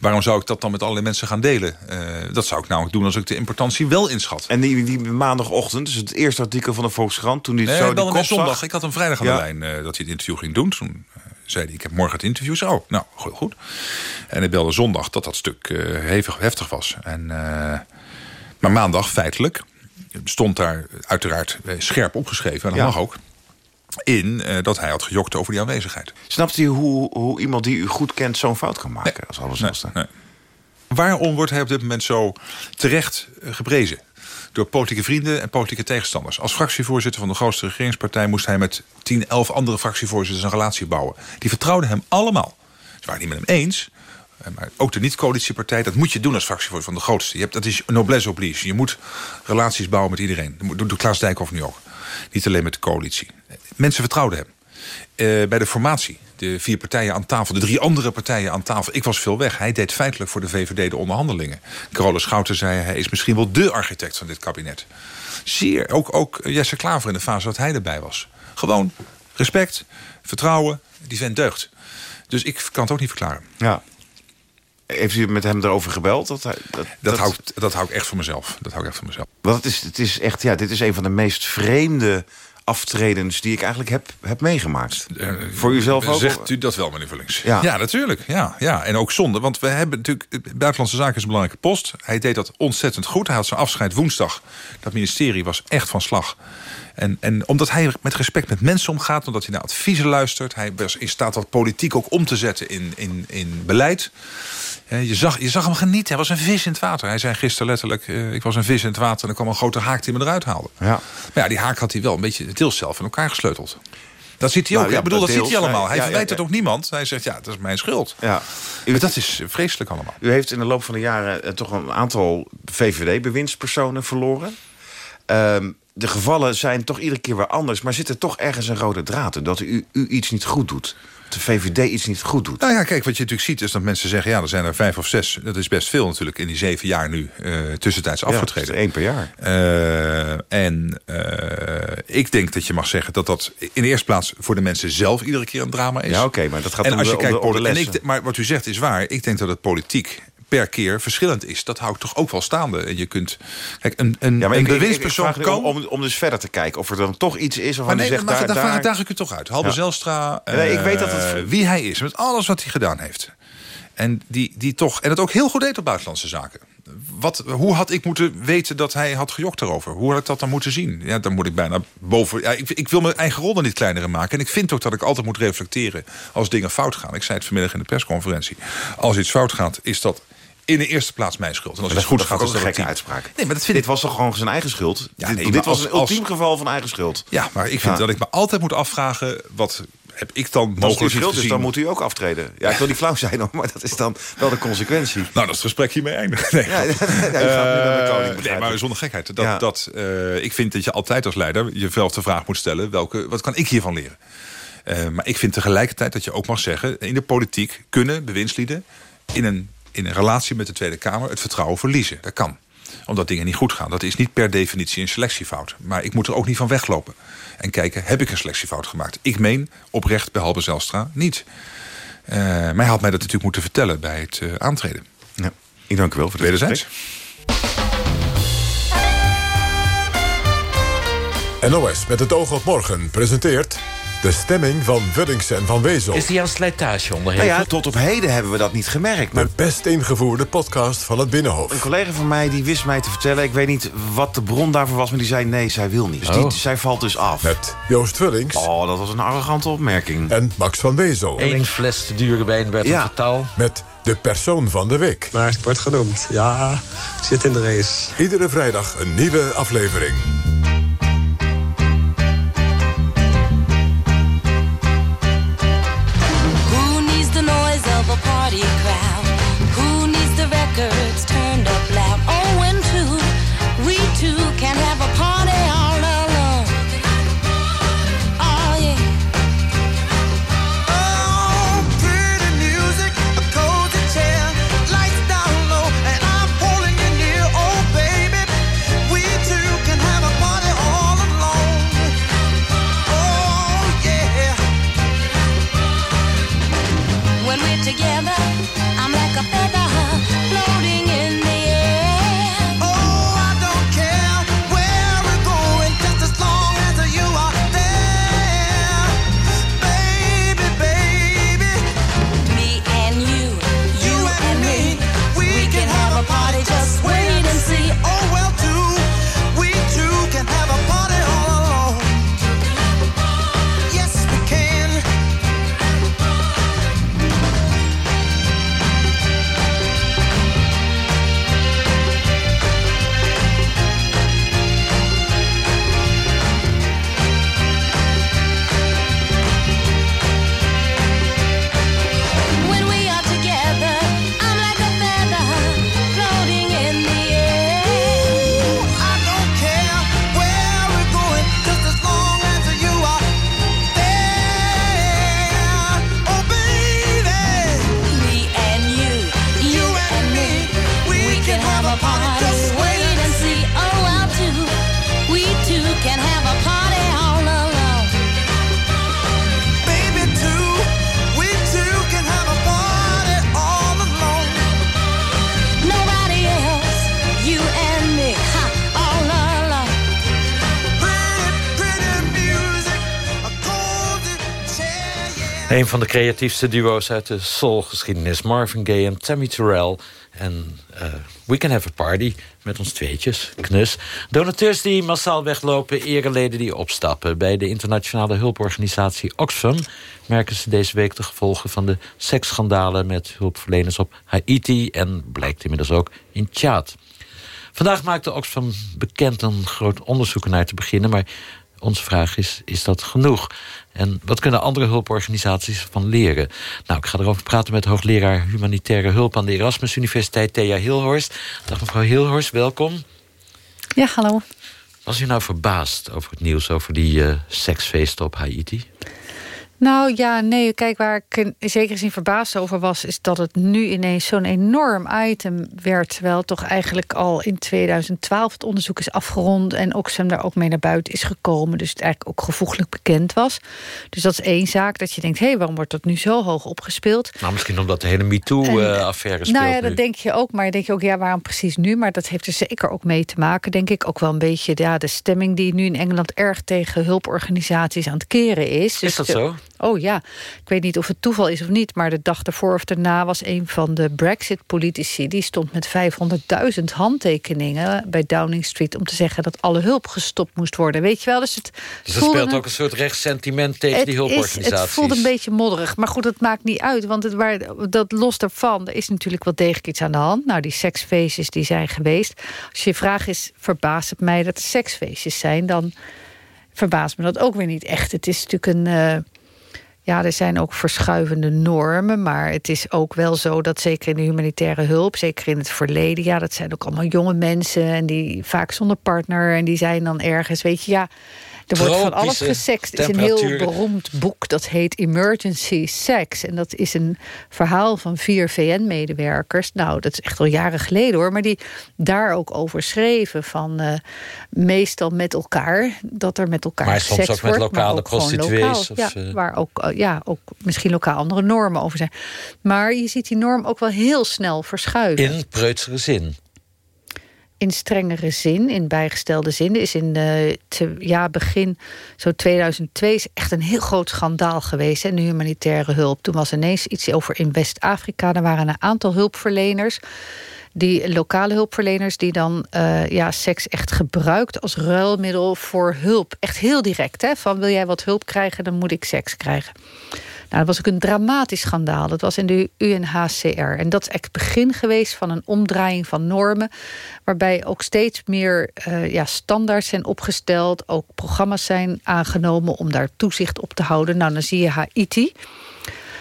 waarom zou ik dat dan met allerlei mensen gaan delen? Eh, dat zou ik namelijk doen als ik de importantie wel inschat. En die, die maandagochtend, dus het eerste artikel van de Volkskrant... toen hij Nee, zo die kop zondag. zag. Ik had een vrijdag aan Ja. de lijn eh, dat hij het interview ging doen. Toen eh, zei hij, ik heb morgen het interview. Zei, oh, nou, goed. goed. En ik belde zondag dat dat stuk eh, hevig, heftig was. En, eh, maar maandag, feitelijk, stond daar uiteraard eh, scherp opgeschreven. En dat Ja. mag ook. In dat hij had gejokt over die aanwezigheid. Snapt u hoe, hoe iemand die u goed kent zo'n fout kan maken? Als alles Nee. Waarom wordt hij op dit moment zo terecht geprezen? Door politieke vrienden en politieke tegenstanders. Als fractievoorzitter van de grootste regeringspartij... moest hij met 10, 11 andere fractievoorzitters een relatie bouwen. Die vertrouwden hem allemaal. Ze waren niet met hem eens... eh, Maar ook de niet-coalitiepartij, dat moet je doen als fractievoorzitter van de grootste. Je hebt, dat is noblesse oblige. Je moet relaties bouwen met iedereen. Dat doet Klaas Dijkhoff nu ook. Niet alleen met de coalitie. Mensen vertrouwden hem. Eh, bij de formatie de vier partijen aan tafel, de drie andere partijen aan tafel. Ik was veel weg. Hij deed feitelijk voor de VVD de onderhandelingen. Carole Schouten zei hij is misschien wel de architect van dit kabinet. Zeer, ook, ook Jesse Klaver in de fase dat hij erbij was. Gewoon respect, vertrouwen, die vent deugt. Dus ik kan het ook niet verklaren. Ja. Heeft u met hem erover gebeld? Dat, dat, Dat, hou, ik- dat hou ik echt voor mezelf. Dat hou ik echt voor mezelf. Want het is, het is echt, ja, dit is een van de meest vreemde aftredens die ik eigenlijk heb, heb meegemaakt. Voor uzelf ook? Zegt u dat wel, meneer Vullings? Ja. Ja, natuurlijk. Ja, ja. En ook zonde. Want we hebben natuurlijk... Buitenlandse Zaken is een belangrijke post. Hij deed dat ontzettend goed. Hij had zijn afscheid woensdag. Dat ministerie was echt van slag. En, en omdat hij met respect met mensen omgaat... omdat hij naar adviezen luistert... hij was in staat dat politiek ook om te zetten in, in, in beleid... Je zag, je zag hem genieten. Hij was een vis in het water. Hij zei gisteren letterlijk... eh, ik was een vis in het water en er kwam een grote haak die me eruit haalde. Ja. Maar ja, die haak had hij wel een beetje deels zelf in elkaar gesleuteld. Dat ziet hij ook. Nou, ja, ik bedoel, dat deels, ziet hij allemaal. Hij ja, verwijt ja, het ook niemand. Hij zegt, ja, dat is mijn schuld. Ja. Maar dat is vreselijk allemaal. U heeft in de loop van de jaren eh, toch een aantal VVD-bewindspersonen verloren. Ehm, de gevallen zijn toch iedere keer weer anders... maar zit er toch ergens een rode draad in... dat u, u iets niet goed doet. De VVD iets niet goed doet. Nou ja, kijk, wat je natuurlijk ziet is dat mensen zeggen... ja, er zijn er vijf of zes. Dat is best veel natuurlijk in die zeven jaar nu eh, tussentijds afgetreden. één per jaar. Eh, en eh, ik denk dat je mag zeggen dat dat in de eerste plaats... voor de mensen zelf iedere keer een drama is. Ja, oké, maar dat gaat en om als je om kijkt, om de en lessen. ik, maar wat u zegt is waar. Ik denk dat het politiek per keer verschillend is. Dat hou ik toch ook wel staande. En je kunt... Kijk, een, een, Ja, een bewindspersoon kan... om, om, dus verder te kijken of er dan toch iets is... Maar nee, zegt, maar daar, daar, daar, ik u toch uit. Halbe Ja. Zelstra, Nee, ik eh, weet dat het- wie hij is, met alles wat hij gedaan heeft. En die, die toch, en het ook heel goed deed op buitenlandse zaken. Wat, hoe had ik moeten weten dat hij had gejokt daarover? Hoe had ik dat dan moeten zien? Ja, dan moet ik bijna boven. Ja, ik, ik wil mijn eigen rol er niet kleiner in maken. En ik vind ook dat ik altijd moet reflecteren als dingen fout gaan. Ik zei het vanmiddag in de persconferentie. Als iets fout gaat, is dat in de eerste plaats mijn schuld. En als is goed gaat, dat is een het gekke uitspraak. Nee, maar dat vind dit ik- was toch gewoon zijn eigen schuld? Ja, dit nee, dit was als- een als- ultiem geval van eigen schuld. Ja, maar ik vind Ja. dat ik me altijd moet afvragen... wat heb ik dan het mogelijk schuld is, dan moet u ook aftreden. Ja, ik wil niet flauw zijn, hoor, maar dat is dan wel de consequentie. Nou, dat is het gesprek hiermee eindigen. Nee, Ja, Eh, nee, maar zonder gekheid. Dat, dat, eh, ik vind dat je altijd als leider jezelf de vraag moet stellen... Welke, wat kan ik hiervan leren? Eh, maar ik vind tegelijkertijd dat je ook mag zeggen... in de politiek kunnen bewindslieden in een, in een relatie met de Tweede Kamer... het vertrouwen verliezen. Dat kan omdat dingen niet goed gaan. Dat is niet per definitie een selectiefout. Maar ik moet er ook niet van weglopen. En kijken, heb ik een selectiefout gemaakt? Ik meen oprecht, behalve Zelstra, niet. Eh, maar hij had mij dat natuurlijk moeten vertellen bij het eh, aantreden. Ja, ik dank u wel voor dit Wederzijds. NOS met het oog op morgen presenteert... de stemming van Vullings en Van Wezel. Is die aan slijtage Nou onderhevig? ja, tot op heden hebben we dat niet gemerkt. Maar De best ingevoerde podcast van het Binnenhof. een collega van mij die wist mij te vertellen... ik weet niet wat de bron daarvoor was, maar die zei nee, zij wil niet. Dus die, Oh. zij valt dus af. Met Joost Vullings Oh, dat was een arrogante opmerking. en Max van Wezel. Eén fles te dure wijn werd Ja. een getal. Met de persoon van de week. Maar het wordt genoemd. Ja, zit in de race. Iedere vrijdag een nieuwe aflevering. Een van de creatiefste duo's uit de soulgeschiedenis. Marvin Gaye en Tammy Terrell. En eh, We Can Have a Party met ons tweetjes. Knus. Donateurs die massaal weglopen. Ereleden die opstappen. Bij de internationale hulporganisatie Oxfam... merken ze deze week de gevolgen van de seksschandalen... met hulpverleners op Haiti en blijkt inmiddels ook in Tjaad. Vandaag maakte Oxfam bekend een groot onderzoek naar te beginnen... maar onze vraag is, is dat genoeg? En wat kunnen andere hulporganisaties van leren? Nou, ik ga erover praten met hoogleraar humanitaire hulp... aan de Erasmus Universiteit, Thea Hilhorst. Dag mevrouw Hilhorst, welkom. Ja, hallo. Was u nou verbaasd over het nieuws over die eh, seksfeesten op Haiti? Nou ja, nee, kijk, waar ik in zekere zin verbaasd over was... is dat het nu ineens zo'n enorm item werd... terwijl toch eigenlijk al in 2012 het onderzoek is afgerond... en Oxfam daar ook mee naar buiten is gekomen. Dus het eigenlijk ook gevoeglijk bekend was. Dus dat is één zaak, dat je denkt... hé, hey, waarom wordt dat nu zo hoog opgespeeld? Nou, misschien omdat de hele MeToo-affaire speelt Nou ja, nu. dat denk je ook. Maar dan denk je ook, ja, waarom precies nu? Maar dat heeft er zeker ook mee te maken, denk ik. Ook wel een beetje ja, de stemming die nu in Engeland... erg tegen hulporganisaties aan het keren is. Dus Is dat de- zo? Oh ja, ik weet niet of het toeval is of niet... maar de dag ervoor of daarna was een van de Brexit-politici... die stond met 500.000 handtekeningen bij Downing Street... om te zeggen dat alle hulp gestopt moest worden. Weet je wel, dus het Dus er speelt een- ook een soort rechtssentiment tegen die het, is, hulporganisaties. het voelt een beetje modderig. Maar goed, het maakt niet uit. Want het, waar, dat los daarvan, er is natuurlijk wel degelijk iets aan de hand. Nou, die seksfeestjes die zijn geweest. Als je vraag is, verbaast het mij dat er seksfeestjes zijn... dan verbaast me dat ook weer niet echt. Het is natuurlijk een... eh, ja, er zijn ook verschuivende normen, maar het is ook wel zo dat zeker in de humanitaire hulp, zeker in het verleden, ja, dat zijn ook allemaal jonge mensen en die vaak zonder partner en die zijn dan ergens, weet je, ja, er wordt van alles gesext. Er is een heel beroemd boek dat heet Emergency Sex en dat is een verhaal van vier VN-medewerkers. Nou, dat is echt al jaren geleden hoor, maar die daar ook over schreven van eh, meestal met elkaar, dat er met elkaar Maar soms seks ook met wordt, maar lokale ook gewoon prostituees lokaal. of, ja, eh, waar ook, eh, ja, ook misschien lokaal andere normen over zijn. Maar je ziet die norm ook wel heel snel verschuiven. In preutsere zin. In strengere zin, in bijgestelde zin. Is in te- ja, begin zo 2002 is echt een heel groot schandaal geweest in de humanitaire hulp. Toen was ineens iets over in West-Afrika. Er waren een aantal hulpverleners die lokale hulpverleners die dan eh, ja, seks echt gebruikt als ruilmiddel voor hulp. Echt heel direct. Hè? Van wil jij wat hulp krijgen, dan moet ik seks krijgen. Nou, dat was ook een dramatisch schandaal. Dat was in de UNHCR. En dat is echt het begin geweest van een omdraaiing van normen. Waarbij ook steeds meer eh, ja, standaards zijn opgesteld. Ook programma's zijn aangenomen om daar toezicht op te houden. Nou, dan zie je Haiti.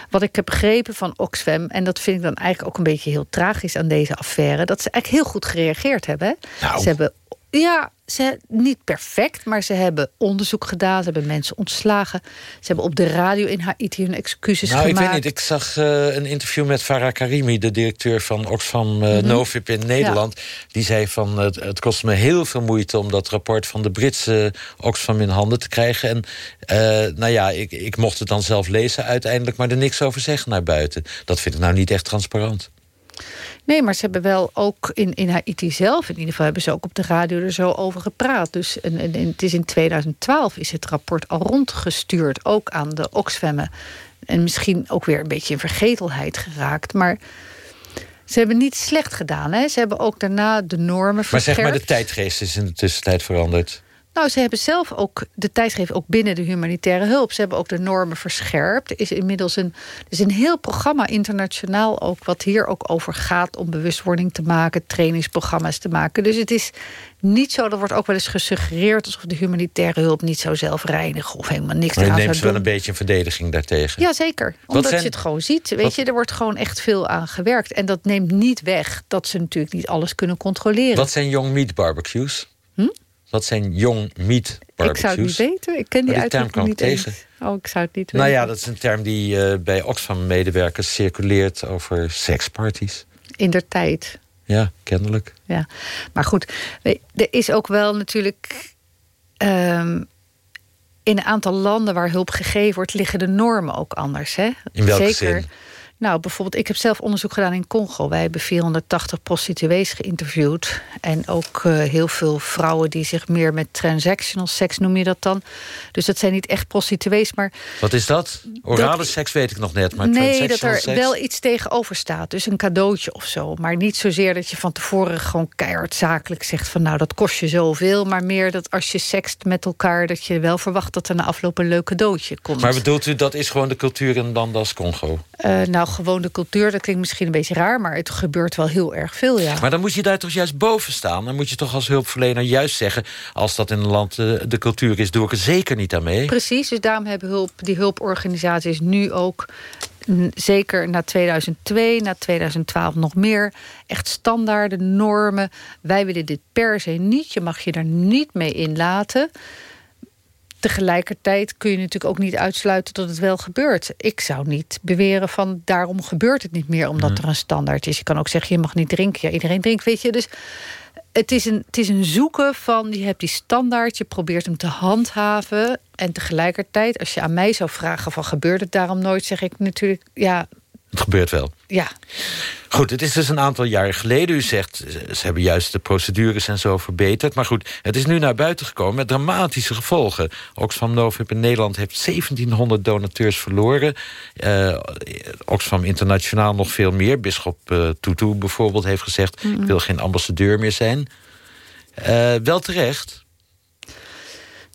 Wat ik heb begrepen van Oxfam, en dat vind ik dan eigenlijk ook een beetje heel tragisch aan deze affaire, dat ze eigenlijk heel goed gereageerd hebben. Nou. Ze hebben, ja, ze, niet perfect, maar ze hebben onderzoek gedaan, ze hebben mensen ontslagen. Ze hebben op de radio in Haiti hun excuses Nou, ik gemaakt. weet niet. Ik zag eh, een interview met Farah Karimi, de directeur van Oxfam Mhm. Novib in Nederland. Die zei van het, het kost me heel veel moeite om dat rapport van de Britse Oxfam in handen te krijgen. En eh, nou ja, ik, ik mocht het dan zelf lezen uiteindelijk, maar er niks over zeggen naar buiten. Dat vind ik nou niet echt transparant. Nee, maar ze hebben wel ook in, in Haiti zelf... in ieder geval hebben ze ook op de radio er zo over gepraat. Dus en, en, en het is in 2012 is het rapport al rondgestuurd... ook aan de Oxfam. En misschien ook weer een beetje in vergetelheid geraakt. Maar ze hebben niet slecht gedaan. Hè? Ze hebben ook daarna de normen Maar verscherpt. zeg maar, de tijdgeest is in de tussentijd veranderd. Nou, ze hebben zelf ook de tijdschrift ook binnen de humanitaire hulp. Ze hebben ook de normen verscherpt. Er is inmiddels een, er is een heel programma internationaal ook wat hier ook over gaat om bewustwording te maken, trainingsprogramma's te maken. Dus het is niet zo, er wordt ook wel eens gesuggereerd alsof de humanitaire hulp niet zou zelf reinigen of helemaal niks Maar je neemt ze wel een beetje in verdediging daartegen. Jazeker, Wat omdat zijn- je het gewoon ziet. Weet wat- je, er wordt gewoon echt veel aan gewerkt. En dat neemt niet weg dat ze natuurlijk niet alles kunnen controleren. Wat zijn young meat barbecues? Wat zijn young meat barbecues? Ik zou het niet weten. Ik ken die, term kwam niet eens. Oh, ik zou het niet Nou weten. ja, dat is een term die eh, bij Oxfam-medewerkers circuleert over seksparties. In der tijd. Ja, kennelijk. Ja, maar goed, er is ook wel natuurlijk... ehm, in een aantal landen waar hulp gegeven wordt... liggen de normen ook anders. Hè? In welke Zeker, zin? Nou, bijvoorbeeld, ik heb zelf onderzoek gedaan in Congo. Wij hebben 480 prostituees geïnterviewd. En ook eh, heel veel vrouwen die zich meer met transactional seks noem je dat dan. Dus dat zijn niet echt prostituees, maar Wat is dat? Orale Dat- seks weet ik nog net, maar nee, dat er seks? wel iets tegenover staat. Dus een cadeautje of zo. Maar niet zozeer dat je van tevoren gewoon keihard zakelijk zegt... van nou, dat kost je zoveel. Maar meer dat als je sext met elkaar... dat je wel verwacht dat er na afloop een leuk cadeautje komt. Maar bedoelt u, dat is gewoon de cultuur in landen als Congo? Eh, nou, gewoon de cultuur, dat klinkt misschien een beetje raar... maar het gebeurt wel heel erg veel, ja. Maar dan moet je daar toch juist boven staan? Dan moet je toch als hulpverlener juist zeggen... als dat in een land eh, de cultuur is, doe ik er zeker niet aan mee. Precies, dus daarom hebben hulp, die hulporganisaties nu ook... mm, zeker na 2002, na 2012 nog meer... echt standaarden, normen. Wij willen dit per se niet. Je mag je daar niet mee inlaten. Tegelijkertijd kun je natuurlijk ook niet uitsluiten dat het wel gebeurt. Ik zou niet beweren van daarom gebeurt het niet meer... omdat er een standaard is. Je kan ook zeggen je mag niet drinken. Ja, iedereen drinkt, weet je. Dus het is, een, het is een zoeken van, je hebt die standaard, je probeert hem te handhaven. En tegelijkertijd, als je aan mij zou vragen van gebeurt het daarom nooit, zeg ik natuurlijk, ja, Het gebeurt wel. ja. Goed, het is dus een aantal jaren geleden. U zegt, ze hebben juist de procedures en zo verbeterd. Maar goed, het is nu naar buiten gekomen met dramatische gevolgen. Oxfam Novib in Nederland heeft 1700 donateurs verloren. Eh, Oxfam Internationaal nog veel meer. Bisschop eh, Tutu bijvoorbeeld heeft gezegd... Ik wil geen ambassadeur meer zijn. Eh, wel terecht.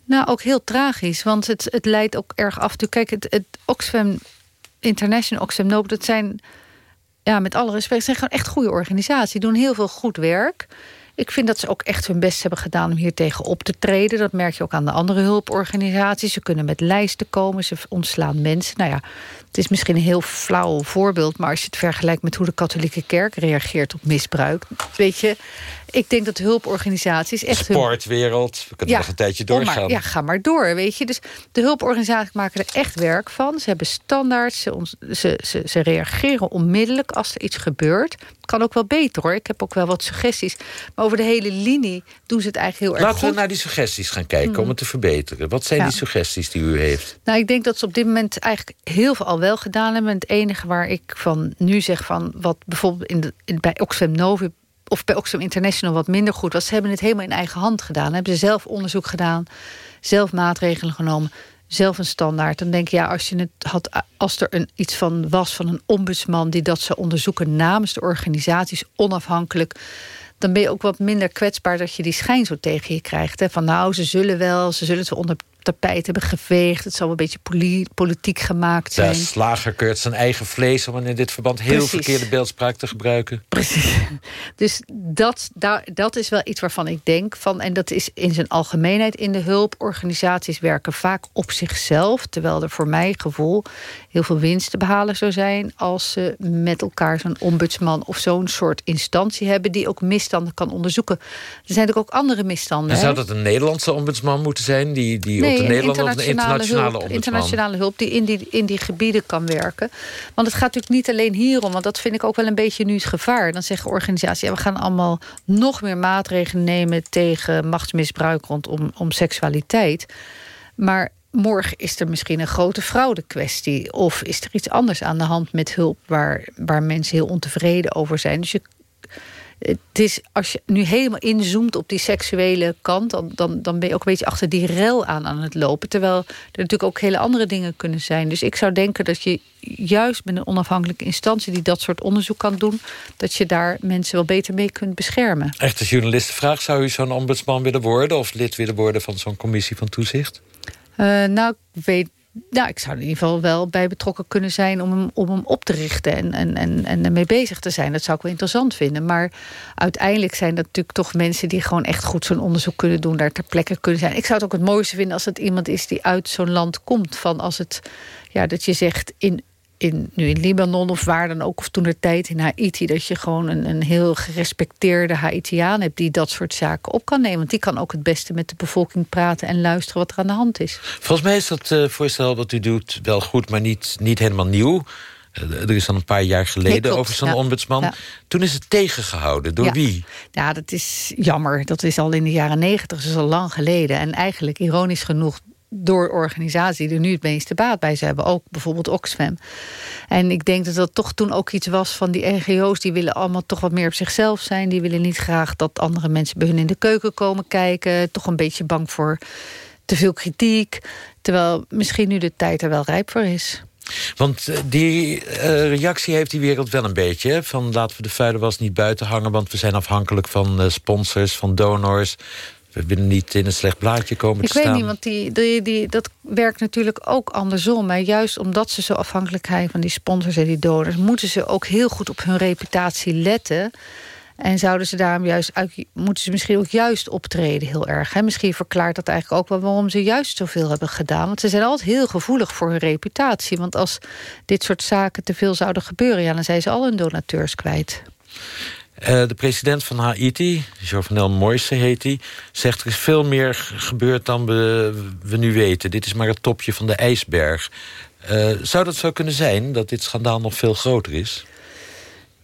Nou, ook heel tragisch, want het, het leidt ook erg af. Kijk, het, het Oxfam International, Oxfam Nobel, dat zijn, ja, met alle respect, zijn gewoon echt goede organisaties. Die doen heel veel goed werk. Ik vind dat ze ook echt hun best hebben gedaan om hier tegen op te treden. Dat merk je ook aan de andere hulporganisaties. Ze kunnen met lijsten komen, ze ontslaan mensen. Nou ja, het is misschien een heel flauw voorbeeld... maar als je het vergelijkt met hoe de katholieke kerk reageert op misbruik... weet je, ik denk dat hulporganisaties echt... Sportwereld, we kunnen nog een tijdje oh, maar- doorgaan. ja, ga maar door, weet je. Dus de hulporganisaties maken er echt werk van. Ze hebben standaards, ze, ze, ze, ze reageren onmiddellijk als er iets gebeurt. Het kan ook wel beter, hoor. Ik heb ook wel wat suggesties. Maar over de hele linie doen ze het eigenlijk heel erg Laten goed. we naar die suggesties gaan kijken Mhm. om het te verbeteren. Wat zijn Ja. die suggesties die u heeft? Nou, ik denk dat ze op dit moment eigenlijk heel veel al wel gedaan hebben. En het enige waar ik van nu zeg van wat bijvoorbeeld in de, bij Oxfam Novib of bij Oxfam International wat minder goed was. Ze hebben het helemaal in eigen hand gedaan. Hebben ze zelf onderzoek gedaan, zelf maatregelen genomen, zelf een standaard. Dan denk je, ja, als je het had, als er een, iets van was van een ombudsman die dat zou onderzoeken namens de organisaties onafhankelijk. Dan ben je ook wat minder kwetsbaar dat je die schijn zo tegen je krijgt. Hè? Van nou, ze zullen wel, ze zullen het wel onder tapijt hebben geveegd. Het zal wel een beetje poli- politiek gemaakt De zijn. slager keurt zijn eigen vlees... om in dit verband heel Precies. verkeerde beeldspraak te gebruiken. Dus dat, dat is wel iets waarvan ik denk van, en dat is in zijn algemeenheid in de hulp. Organisaties werken vaak op zichzelf, terwijl er voor mijn gevoel heel veel winst te behalen zou zijn als ze met elkaar zo'n ombudsman of zo'n soort instantie hebben die ook misstanden kan onderzoeken. Er zijn natuurlijk ook andere misstanden. En zou dat een Nederlandse ombudsman moeten zijn... die, die een of een internationale hulp, ombudsman? internationale hulp die in, die in die gebieden kan werken. Want het gaat natuurlijk niet alleen hierom, want dat vind ik ook wel een beetje nu het gevaar. Dan zeggen organisaties, ja, we gaan allemaal nog meer maatregelen nemen tegen machtsmisbruik rondom om seksualiteit. Maar morgen is er misschien een grote fraudekwestie. Of is er iets anders aan de hand met hulp waar, waar mensen heel ontevreden over zijn. Dus je het is, als je nu helemaal inzoomt op die seksuele kant... Dan, dan, dan ben je ook een beetje achter die rel aan aan het lopen. Terwijl er natuurlijk ook hele andere dingen kunnen zijn. Dus ik zou denken dat je juist met een onafhankelijke instantie... die dat soort onderzoek kan doen... dat je daar mensen wel beter mee kunt beschermen. Echte journalistenvraag, zou u zo'n ombudsman willen worden... of lid willen worden van zo'n commissie van toezicht? Eh, nou, ik weet. Nou, ik zou in ieder geval wel bij betrokken kunnen zijn om hem, om hem op te richten en, en, en, en ermee bezig te zijn. Dat zou ik wel interessant vinden. Maar uiteindelijk zijn dat natuurlijk toch mensen die gewoon echt goed zo'n onderzoek kunnen doen, daar ter plekke kunnen zijn. Ik zou het ook het mooiste vinden als het iemand is die uit zo'n land komt. Van als het, ja, dat je zegt in, in, nu in Libanon of waar dan ook, of toen er tijd in Haiti, dat je gewoon een, een heel gerespecteerde Haitiaan hebt die dat soort zaken op kan nemen. Want die kan ook het beste met de bevolking praten en luisteren wat er aan de hand is. Volgens mij is dat eh, voorstel wat u doet wel goed, maar niet, niet helemaal nieuw. Eh, Er is dan een paar jaar geleden over zo'n ja. ombudsman. Ja. Toen is het tegengehouden. Door Ja. wie? Ja, dat is jammer. Dat is al in de jaren negentig, dat is al lang geleden. En eigenlijk, ironisch genoeg, door die er nu het meeste baat bij ze hebben. Ook bijvoorbeeld Oxfam. En ik denk dat dat toch toen ook iets was van die NGO's... die willen allemaal toch wat meer op zichzelf zijn. Die willen niet graag dat andere mensen bij hun in de keuken komen kijken. Toch een beetje bang voor te veel kritiek. Terwijl misschien nu de tijd er wel rijp voor is. Want eh, die eh, reactie heeft die wereld wel een beetje. Van laten we de vuile was niet buiten hangen... want we zijn afhankelijk van eh, sponsors, van donors. We willen niet in een slecht blaadje komen Ik te weet staan. niet, want die, die, die, dat werkt natuurlijk ook andersom. Maar juist omdat ze zo afhankelijk zijn van die sponsors en die donors... moeten ze ook heel goed op hun reputatie letten. En zouden ze daarom juist uit, moeten ze misschien ook juist optreden heel erg. Hè? Misschien verklaart dat eigenlijk ook wel waarom ze juist zoveel hebben gedaan. Want ze zijn altijd heel gevoelig voor hun reputatie. Want als dit soort zaken te veel zouden gebeuren... Ja, dan zijn ze al hun donateurs kwijt. Eh, de president van Haiti, Jovenel Moise heet hij... zegt er is veel meer gebeurd dan we, we nu weten. Dit is maar het topje van de ijsberg. Eh, zou dat zo kunnen zijn, dat dit schandaal nog veel groter is?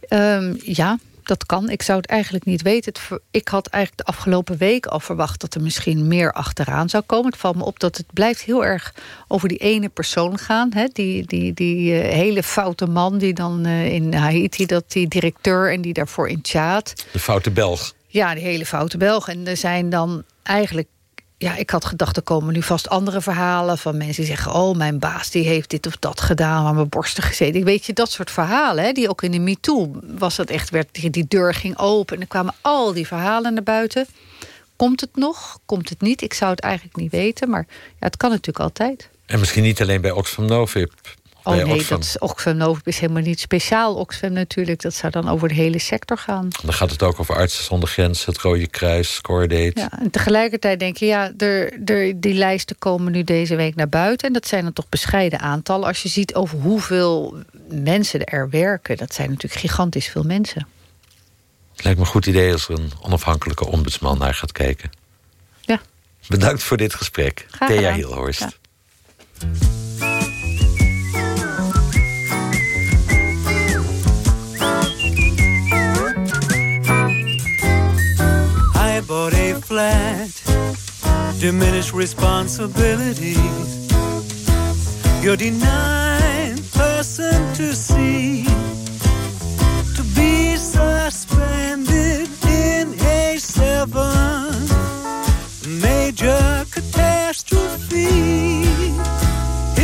Ehm, ja, dat kan. Ik zou het eigenlijk niet weten. Ik had eigenlijk de afgelopen week al verwacht... dat er misschien meer achteraan zou komen. Het valt me op dat het blijft heel erg over die ene persoon gaan. Hè? Die, die, die eh, hele foute man die dan eh, in Haiti... dat die directeur en die daarvoor in Tjaad... De foute Belg. Ja, die hele foute Belg. En er zijn dan eigenlijk... Ja, ik had gedacht, er komen nu vast andere verhalen... van mensen die zeggen... oh, mijn baas die heeft dit of dat gedaan... aan mijn borsten gezeten. Ik weet je, dat soort verhalen... Hè, die ook in de MeToo was dat echt... Werd, die- deur ging open en er kwamen al die verhalen naar buiten. Komt het nog? Komt het niet? Ik zou het eigenlijk niet weten. Maar ja, het kan natuurlijk altijd. En misschien niet alleen bij Oxfam Novib. Oh nee, Oxfam. dat is Oxfam is helemaal niet speciaal Oxfam natuurlijk. Dat zou dan over de hele sector gaan. Dan gaat het ook over Artsen zonder Grenzen, het Rode Kruis, Scoredate. Ja, en tegelijkertijd denk je, ja, er, er, die lijsten komen nu deze week naar buiten. En dat zijn dan toch bescheiden aantallen. Als je ziet over hoeveel mensen er werken, dat zijn natuurlijk gigantisch veel mensen. Het lijkt me een goed idee als er een onafhankelijke ombudsman naar gaat kijken. Ja. Bedankt voor dit gesprek. Thea. Hielhorst. Ja. Bought a flat, diminished responsibilities. You're denying person to see, to be suspended in a seven major catastrophe.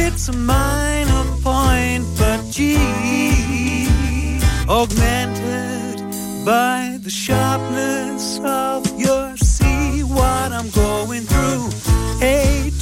It's a minor point, but gee, augmented by the sharpness of your sea. What I'm going through, hate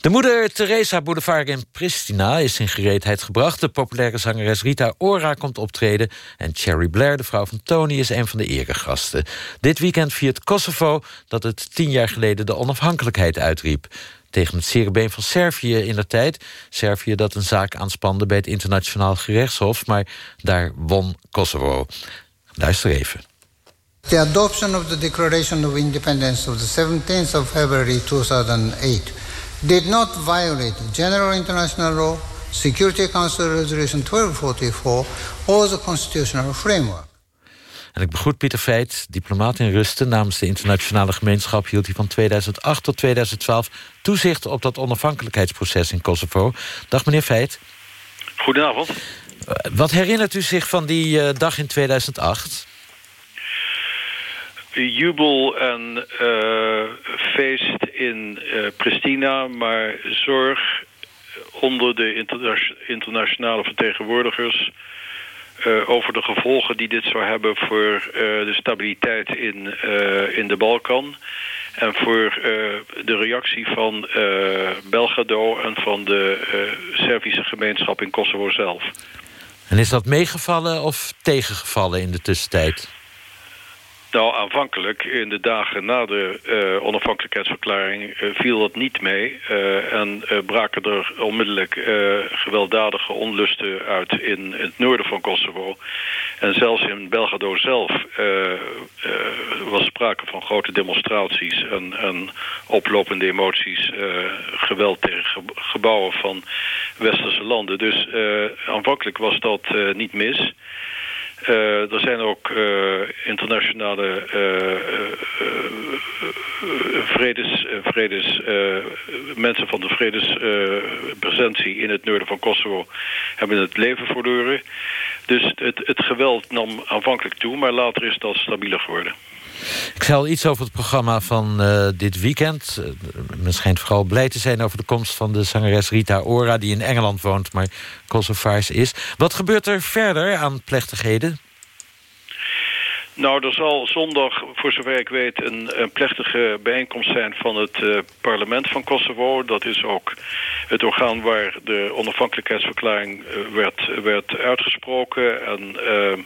De moeder Teresa Boulevard in Pristina is in gereedheid gebracht. De populaire zangeres Rita Ora komt optreden. En Cherry Blair, de vrouw van Tony, is een van de eregasten. Dit weekend viert Kosovo dat het tien jaar geleden de onafhankelijkheid uitriep. Tegen het cerebeen van Servië in de tijd. Servië dat een zaak aanspande bij het internationaal gerechtshof. Maar daar won Kosovo. Luister even. The adoption of the Declaration of Independence of the 17th of February 2008 did not violate general international law, Security Council Resolution 1244, or the constitutional framework. En ik begroet Pieter Feit, diplomaat in rusten... namens de internationale gemeenschap hield hij van 2008 tot 2012... toezicht op dat onafhankelijkheidsproces in Kosovo. Dag meneer Feit. Goedenavond. Wat herinnert u zich van die uh, dag in 2008? Jubel en uh, feest in uh, Pristina, maar zorg onder de interna internationale vertegenwoordigers... Uh, over de gevolgen die dit zou hebben voor de stabiliteit in, in de Balkan. En voor de reactie van Belgrado en van de Servische gemeenschap in Kosovo zelf. En is dat meegevallen of tegengevallen in de tussentijd? Nou, aanvankelijk, in de dagen na de uh, onafhankelijkheidsverklaring... Uh, viel dat niet mee uh, en braken er onmiddellijk gewelddadige onlusten uit in, het noorden van Kosovo. En zelfs in Belgrado zelf was sprake van grote demonstraties... en, en oplopende emoties, geweld tegen ge gebouwen van westerse landen. Dus aanvankelijk was dat niet mis... Uh, er zijn ook uh, internationale uh, vredes, vredes mensen van de vredespresentie in het noorden van Kosovo hebben het leven verloren. Dus het, het geweld nam aanvankelijk toe, maar later is dat stabieler geworden. Ik zei al iets over het programma van uh, dit weekend. Uh, men schijnt vooral blij te zijn over de komst van de zangeres Rita Ora... die in Engeland woont, maar Kosovaars is. Wat gebeurt er verder aan plechtigheden? Nou, er zal zondag, voor zover ik weet, een, een plechtige bijeenkomst zijn van het uh, parlement van Kosovo. Dat is ook het orgaan waar de onafhankelijkheidsverklaring uh, werd, werd uitgesproken. En uh,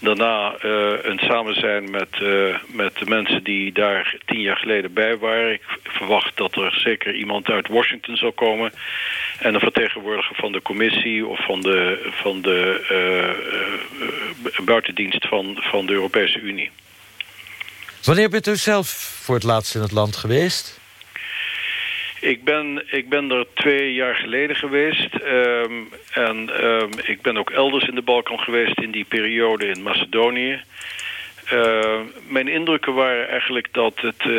daarna een samen zijn met, met de mensen die daar tien jaar geleden bij waren. Ik verwacht dat er zeker iemand uit Washington zal komen. En een vertegenwoordiger van de commissie of van de, van de buitendienst van, van de Europese Unie. Wanneer bent u zelf voor het laatst in het land geweest? Ik ben, ik ben er twee jaar geleden geweest. Um, en um, ik ben ook elders in de Balkan geweest in die periode in Macedonië. Uh, mijn indrukken waren eigenlijk dat het, uh,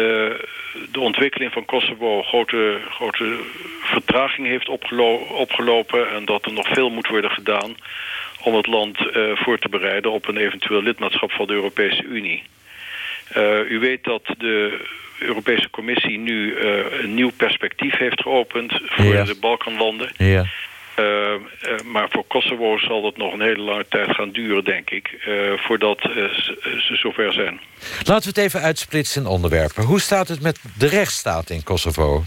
de ontwikkeling van Kosovo grote, grote vertraging heeft opgelo opgelopen... en dat er nog veel moet worden gedaan om het land uh, voor te bereiden op een eventueel lidmaatschap van de Europese Unie. U weet dat de Europese Commissie nu een nieuw perspectief heeft geopend voor ja. de Balkanlanden. Ja. Uh, maar voor Kosovo zal dat nog een hele lange tijd gaan duren, denk ik, voordat ze zover zijn. Laten we het even uitsplitsen in onderwerpen. Hoe staat het met de rechtsstaat in Kosovo?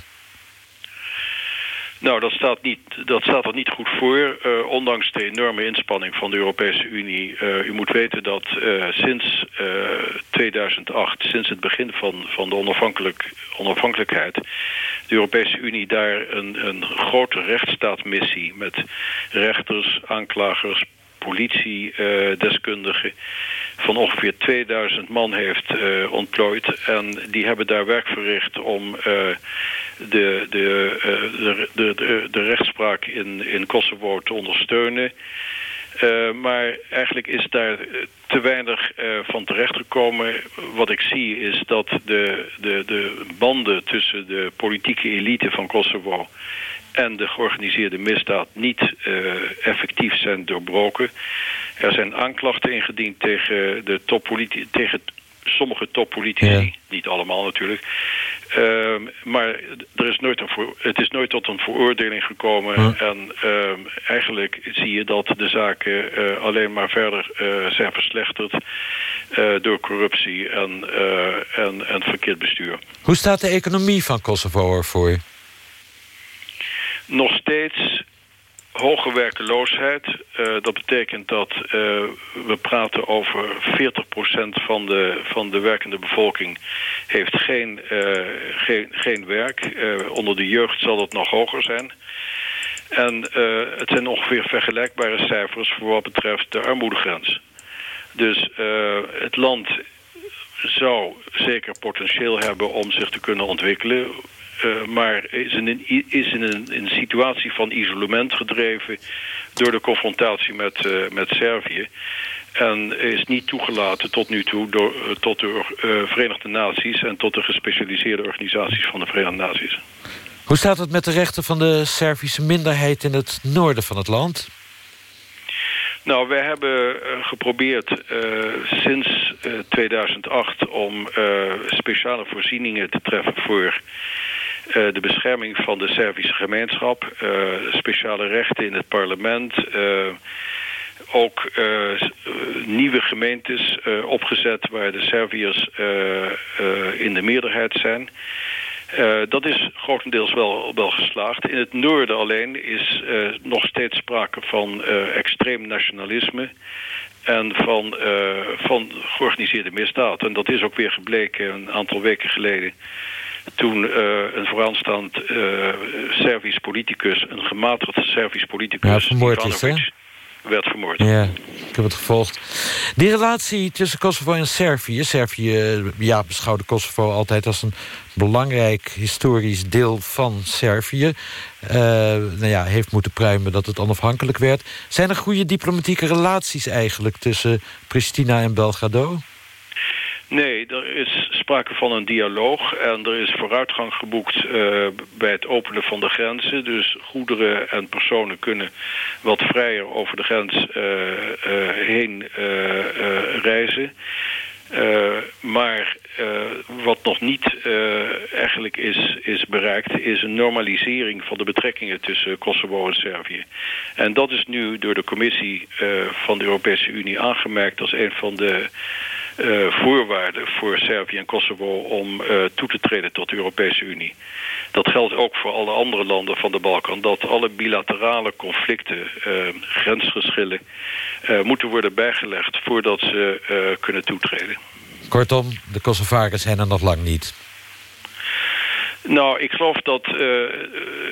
Nou, dat staat, niet, dat staat er niet goed voor, uh, ondanks de enorme inspanning van de Europese Unie. Uh, u moet weten dat uh, sinds 2008, sinds het begin van, van de onafhankelijk, onafhankelijkheid... de Europese Unie daar een, een grote rechtsstaatmissie met rechters, aanklagers, politiedeskundigen van ongeveer 2000 man heeft uh, ontplooid. En die hebben daar werk verricht om uh, de, de, uh, de, de, de, rechtspraak in, in Kosovo te ondersteunen. Maar eigenlijk is daar te weinig uh, van terechtgekomen. Wat ik zie is dat de, de, de banden tussen de politieke elite van Kosovo en de georganiseerde misdaad niet uh, effectief zijn doorbroken. Er zijn aanklachten ingediend tegen, de toppolitie, tegen sommige toppolitici, ja. niet allemaal natuurlijk. Uh, maar er is nooit een voor, het is nooit tot een veroordeling gekomen. Huh? En uh, eigenlijk zie je dat de zaken uh, alleen maar verder uh, zijn verslechterd... Door corruptie en, en, en verkeerd bestuur. Hoe staat de economie van Kosovo ervoor? Nog steeds hoge werkeloosheid. Uh, dat betekent dat uh, we praten over 40% van de, van de werkende bevolking heeft geen, uh, geen, geen werk. onder de jeugd zal dat nog hoger zijn. En het zijn ongeveer vergelijkbare cijfers voor wat betreft de armoedegrens. Dus het land zou zeker potentieel hebben om zich te kunnen ontwikkelen uh, maar is in, een, is in een, in een situatie van isolement gedreven door de confrontatie met, uh, met Servië. En is niet toegelaten tot nu toe door, uh, tot de Verenigde Naties en tot de gespecialiseerde organisaties van de Verenigde Naties. Hoe staat het met de rechten van de Servische minderheid in het noorden van het land? Nou, wij hebben eh, geprobeerd uh, sinds uh, 2008 om speciale voorzieningen te treffen voor de bescherming van de Servische gemeenschap. speciale rechten in het parlement. ook nieuwe gemeentes opgezet waar de Serviërs in de meerderheid zijn. Dat is grotendeels wel, wel geslaagd. In het noorden alleen is nog steeds sprake van extreem nationalisme en van, van georganiseerde misdaad. En dat is ook weer gebleken een aantal weken geleden toen een vooraanstaand Servisch politicus, een gematigd Servisch politicus... Ja, vermoord is, hè? werd vermoord. Ja, ik heb het gevolgd. Die relatie tussen Kosovo en Servië... Servië ja, beschouwde Kosovo altijd als een belangrijk historisch deel van Servië. Uh, nou ja, heeft moeten pruimen dat het onafhankelijk werd. Zijn er goede diplomatieke relaties eigenlijk tussen Pristina en Belgrado? Nee, er is sprake van een dialoog en er is vooruitgang geboekt uh, bij het openen van de grenzen. Dus goederen en personen kunnen wat vrijer over de grens uh, uh, heen reizen. maar wat nog niet eigenlijk is, is bereikt... is een normalisering van de betrekkingen tussen Kosovo en Servië. En dat is nu door de commissie van de Europese Unie aangemerkt... als een van de uh, voorwaarden voor Servië en Kosovo om uh, toe te treden tot de Europese Unie. Dat geldt ook voor alle andere landen van de Balkan. Dat alle bilaterale conflicten, uh, grensgeschillen... moeten worden bijgelegd voordat ze kunnen toetreden. Kortom, de Kosovaren zijn er nog lang niet. Nou, ik geloof dat uh,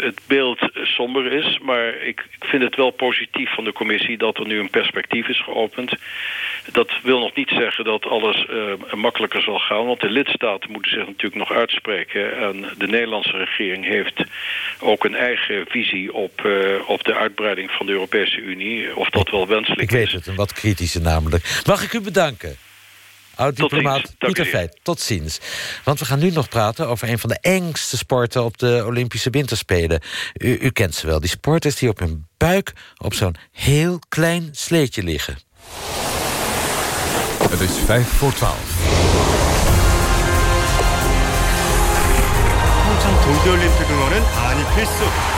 het beeld somber is, maar ik, vind het wel positief van de commissie dat er nu een perspectief is geopend. Dat wil nog niet zeggen dat alles uh, makkelijker zal gaan, want de lidstaten moeten zich natuurlijk nog uitspreken. En de Nederlandse regering heeft ook een eigen visie op, uh, op de uitbreiding van de Europese Unie, of dat wel wenselijk is. Ik weet het, een wat kritische namelijk. Mag ik u bedanken? Oud-diplomaat Pieter Feit, tot ziens. Want we gaan nu nog praten over een van de engste sporten... op de Olympische Winterspelen. U, u kent ze wel, die sporters die op hun buik... op zo'n heel klein sleetje liggen. Het is vijf voor twaalf. 동계올림픽을 아니 필수.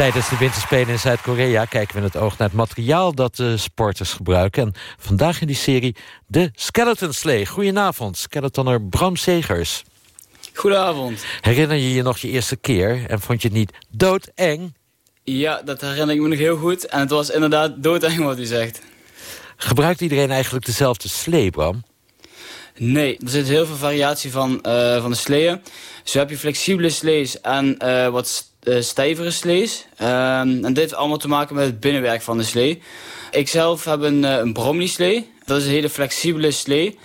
Tijdens de winterspelen in Zuid-Korea kijken we in het oog naar het materiaal dat de sporters gebruiken. En vandaag in die serie de Skeleton Slee. Goedenavond, skeletonner Bram Segers. Goedenavond. Herinner je je nog je eerste keer en vond je het niet doodeng? Ja, dat herinner ik me nog heel goed. En het was inderdaad doodeng wat u zegt. Gebruikt iedereen eigenlijk dezelfde slee, Bram? Nee, er zit heel veel variatie van, uh, van de sleeën. Zo heb je flexibele slees en uh, wat stijvere slees. Ehm, en dit heeft allemaal te maken met het binnenwerk van de slee. Ik zelf heb een, uh, een Bromley slee. Dat is een hele flexibele slee.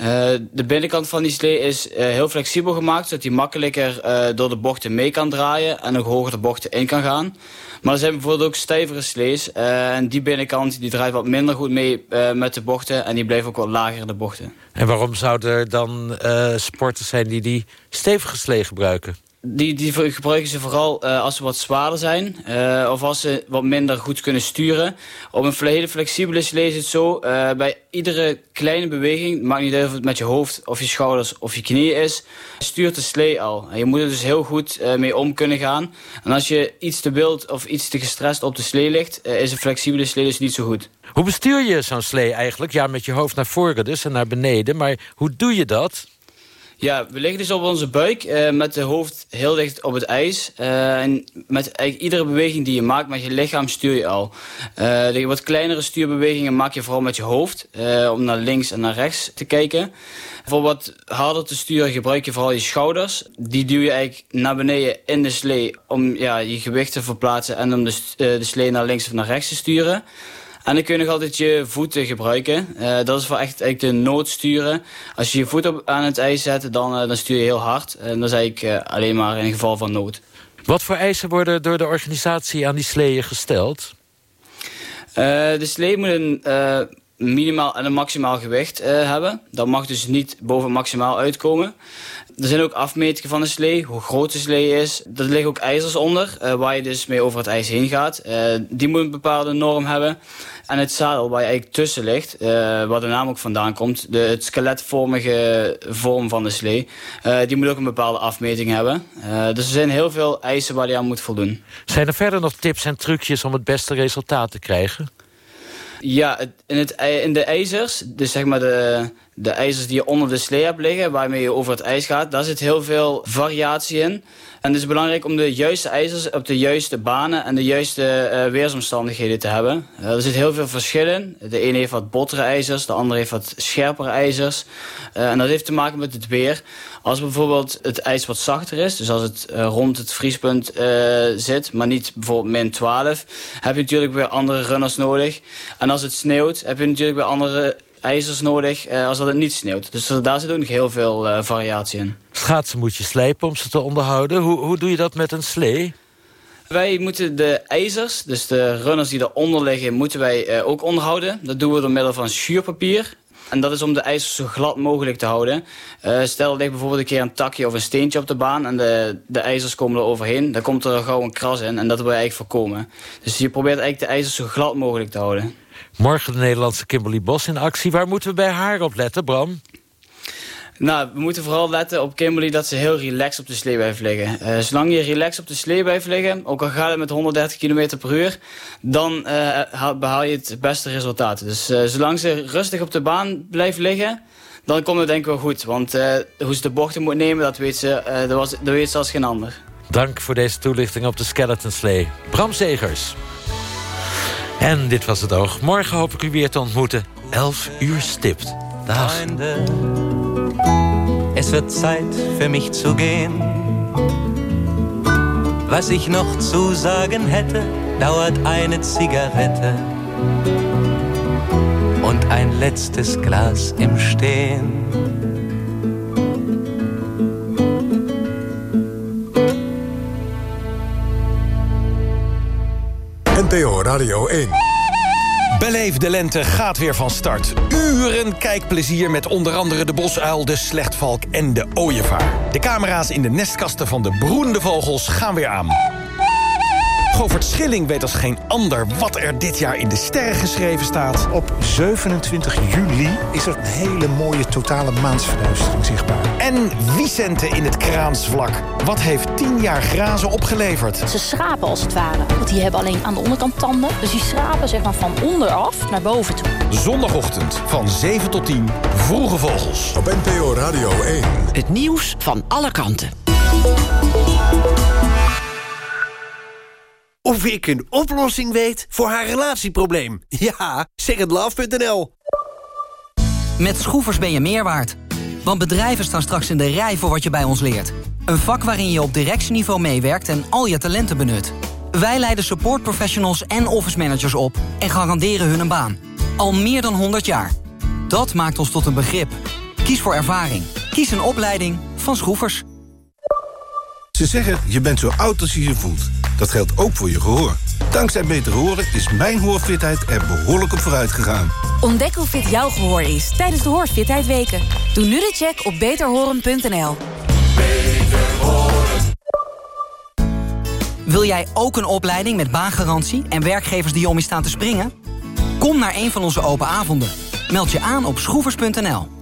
Uh, de binnenkant van die slee is heel flexibel gemaakt... zodat hij makkelijker door de bochten mee kan draaien... en nog hoger de bochten in kan gaan. Maar er zijn bijvoorbeeld ook stijvere slees. en die binnenkant die draait wat minder goed mee met de bochten... en die blijft ook wat lager de bochten. En waarom zouden er dan sporters zijn die die stevige slee gebruiken? Die, die gebruiken ze vooral uh, als ze wat zwaarder zijn. Uh, of als ze wat minder goed kunnen sturen. Op een hele flexibele slee is het zo. Uh, bij iedere kleine beweging, maakt niet uit of het met je hoofd of je schouders of je knieën is. Stuurt de slee al. En je moet er dus heel goed mee om kunnen gaan. En als je iets te wild of iets te gestrest op de slee ligt... is een flexibele slee dus niet zo goed. Hoe bestuur je zo'n slee eigenlijk? Ja, met je hoofd naar voren dus en naar beneden. Maar hoe doe je dat? Ja, we liggen dus op onze buik uh, met de hoofd heel dicht op het ijs. Uh, en met iedere beweging die je maakt met je lichaam stuur je al. Uh, de wat kleinere stuurbewegingen maak je vooral met je hoofd. om naar links en naar rechts te kijken. Voor wat harder te sturen gebruik je vooral je schouders. Die duw je eigenlijk naar beneden in de slee om ja, je gewicht te verplaatsen... en om de, de slee naar links of naar rechts te sturen. En dan kun je nog altijd je voeten gebruiken. Uh, dat is voor echt eigenlijk de noodsturen. Als je je voet op, aan het ijs zet, dan, uh, dan stuur je heel hard. En dat is eigenlijk uh, alleen maar in geval van nood. Wat voor eisen worden door de organisatie aan die sleeën gesteld? de slee moet een minimaal en een maximaal gewicht eh, hebben. Dat mag dus niet boven maximaal uitkomen. Er zijn ook afmetingen van de slee, hoe groot de slee is. Er liggen ook ijzers onder, uh, waar je dus mee over het ijs heen gaat. Uh, die moet een bepaalde norm hebben. En het zadel waar je eigenlijk tussen ligt, waar de naam ook vandaan komt... De, het skeletvormige vorm van de slee, die moet ook een bepaalde afmeting hebben. dus er zijn heel veel eisen waar je aan moet voldoen. Zijn er verder nog tips en trucjes om het beste resultaat te krijgen? Ja, in, het, in de ijzers, dus zeg maar de, de ijzers die je onder de slee hebt liggen... waarmee je over het ijs gaat, daar zit heel veel variatie in. En het is belangrijk om de juiste ijzers op de juiste banen... en de juiste uh, weersomstandigheden te hebben. Er zit heel veel verschil in. De ene heeft wat bottere ijzers, de andere heeft wat scherpere ijzers. Uh, en dat heeft te maken met het weer. Als bijvoorbeeld het ijs wat zachter is, dus als het rond het vriespunt zit... maar niet bijvoorbeeld min 12, heb je natuurlijk weer andere runners nodig. En als het sneeuwt, heb je natuurlijk weer andere ijzers nodig uh, als dat het niet sneeuwt. Dus daar zit ook nog heel veel uh, variatie in. Schaatsen moet je slijpen om ze te onderhouden. Hoe, hoe doe je dat met een slee? Wij moeten de ijzers, dus de runners die eronder liggen, moeten wij uh, ook onderhouden. Dat doen we door middel van schuurpapier. En dat is om de ijzers zo glad mogelijk te houden. Uh, stel, er ligt bijvoorbeeld een keer een takje of een steentje op de baan... en de, de ijzers komen er overheen. Dan komt er gauw een kras in en dat wil je eigenlijk voorkomen. Dus je probeert eigenlijk de ijzers zo glad mogelijk te houden. Morgen de Nederlandse Kimberly Bos in actie. Waar moeten we bij haar op letten, Bram? Nou, we moeten vooral letten op Kimberly dat ze heel relaxed op de slee blijft liggen. Uh, zolang je relaxed op de slee blijft liggen, ook al gaat het met 130 km per uur, dan uh, behaal je het beste resultaat. Dus uh, zolang ze rustig op de baan blijft liggen, dan komt het denk ik wel goed. Want hoe ze de bochten moet nemen, dat weet ze, dat, was, dat weet ze als geen ander. Dank voor deze toelichting op de skeleton slee. Bram Zegers. En dit was het oog. Morgen hoop ik u weer te ontmoeten. 11 uur stipt. Dag. Es wird Zeit für mich zu gehen. Was ich noch zu sagen hätte, dauert eine Zigarette und ein letztes Glas im Stehen. NPO Radio 1. Beleef de lente gaat weer van start. Uren kijkplezier met onder andere de bosuil, de slechtvalk en de ooievaar. De camera's in de nestkasten van de broedende vogels gaan weer aan. Govert Schilling weet als geen ander wat er dit jaar in de sterren geschreven staat. Op 27 juli is er een hele mooie totale maansverduistering zichtbaar. En Vicente in het kraansvlak. Wat heeft 10 jaar grazen opgeleverd? Ze schrapen als het ware. Want die hebben alleen aan de onderkant tanden. Dus die schrapen zeg maar van onderaf naar boven toe. Zondagochtend van 7 tot 10. Vroege Vogels. Op NPO Radio 1. Het nieuws van alle kanten. Of ik een oplossing weet voor haar relatieprobleem. Ja, secondlove.nl. Met Schroefers ben je meer waard. Want bedrijven staan straks in de rij voor wat je bij ons leert. Een vak waarin je op directieniveau meewerkt en al je talenten benut. Wij leiden supportprofessionals en office managers op... en garanderen hun een baan. Al meer dan 100 jaar. Dat maakt ons tot een begrip. Kies voor ervaring. Kies een opleiding van Schroefers. Ze zeggen, je bent zo oud als je je voelt. Dat geldt ook voor je gehoor. Dankzij Beter Horen is mijn hoorfitheid er behoorlijk op vooruit gegaan. Ontdek hoe fit jouw gehoor is tijdens de Hoorfitheid Weken. Doe nu de check op beterhoren.nl. Wil jij ook een opleiding met baangarantie en werkgevers die om je staan te springen? Kom naar een van onze open avonden. Meld je aan op schroevers.nl.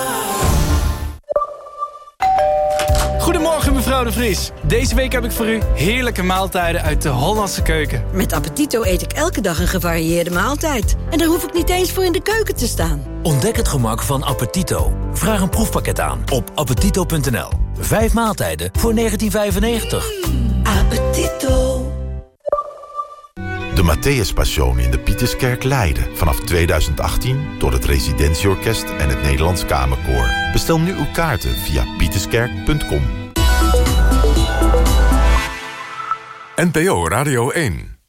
Goedemorgen mevrouw de Vries. Deze week heb ik voor u heerlijke maaltijden uit de Hollandse keuken. Met Appetito eet ik elke dag een gevarieerde maaltijd. En daar hoef ik niet eens voor in de keuken te staan. Ontdek het gemak van Appetito. Vraag een proefpakket aan op appetito.nl. Vijf maaltijden voor 1995. Appetito. De Matthäus Passion in de Pieterskerk Leiden. Vanaf 2018 door het Residentieorkest en het Nederlands Kamerkoor. Bestel nu uw kaarten via pieterskerk.com. NPO Radio 1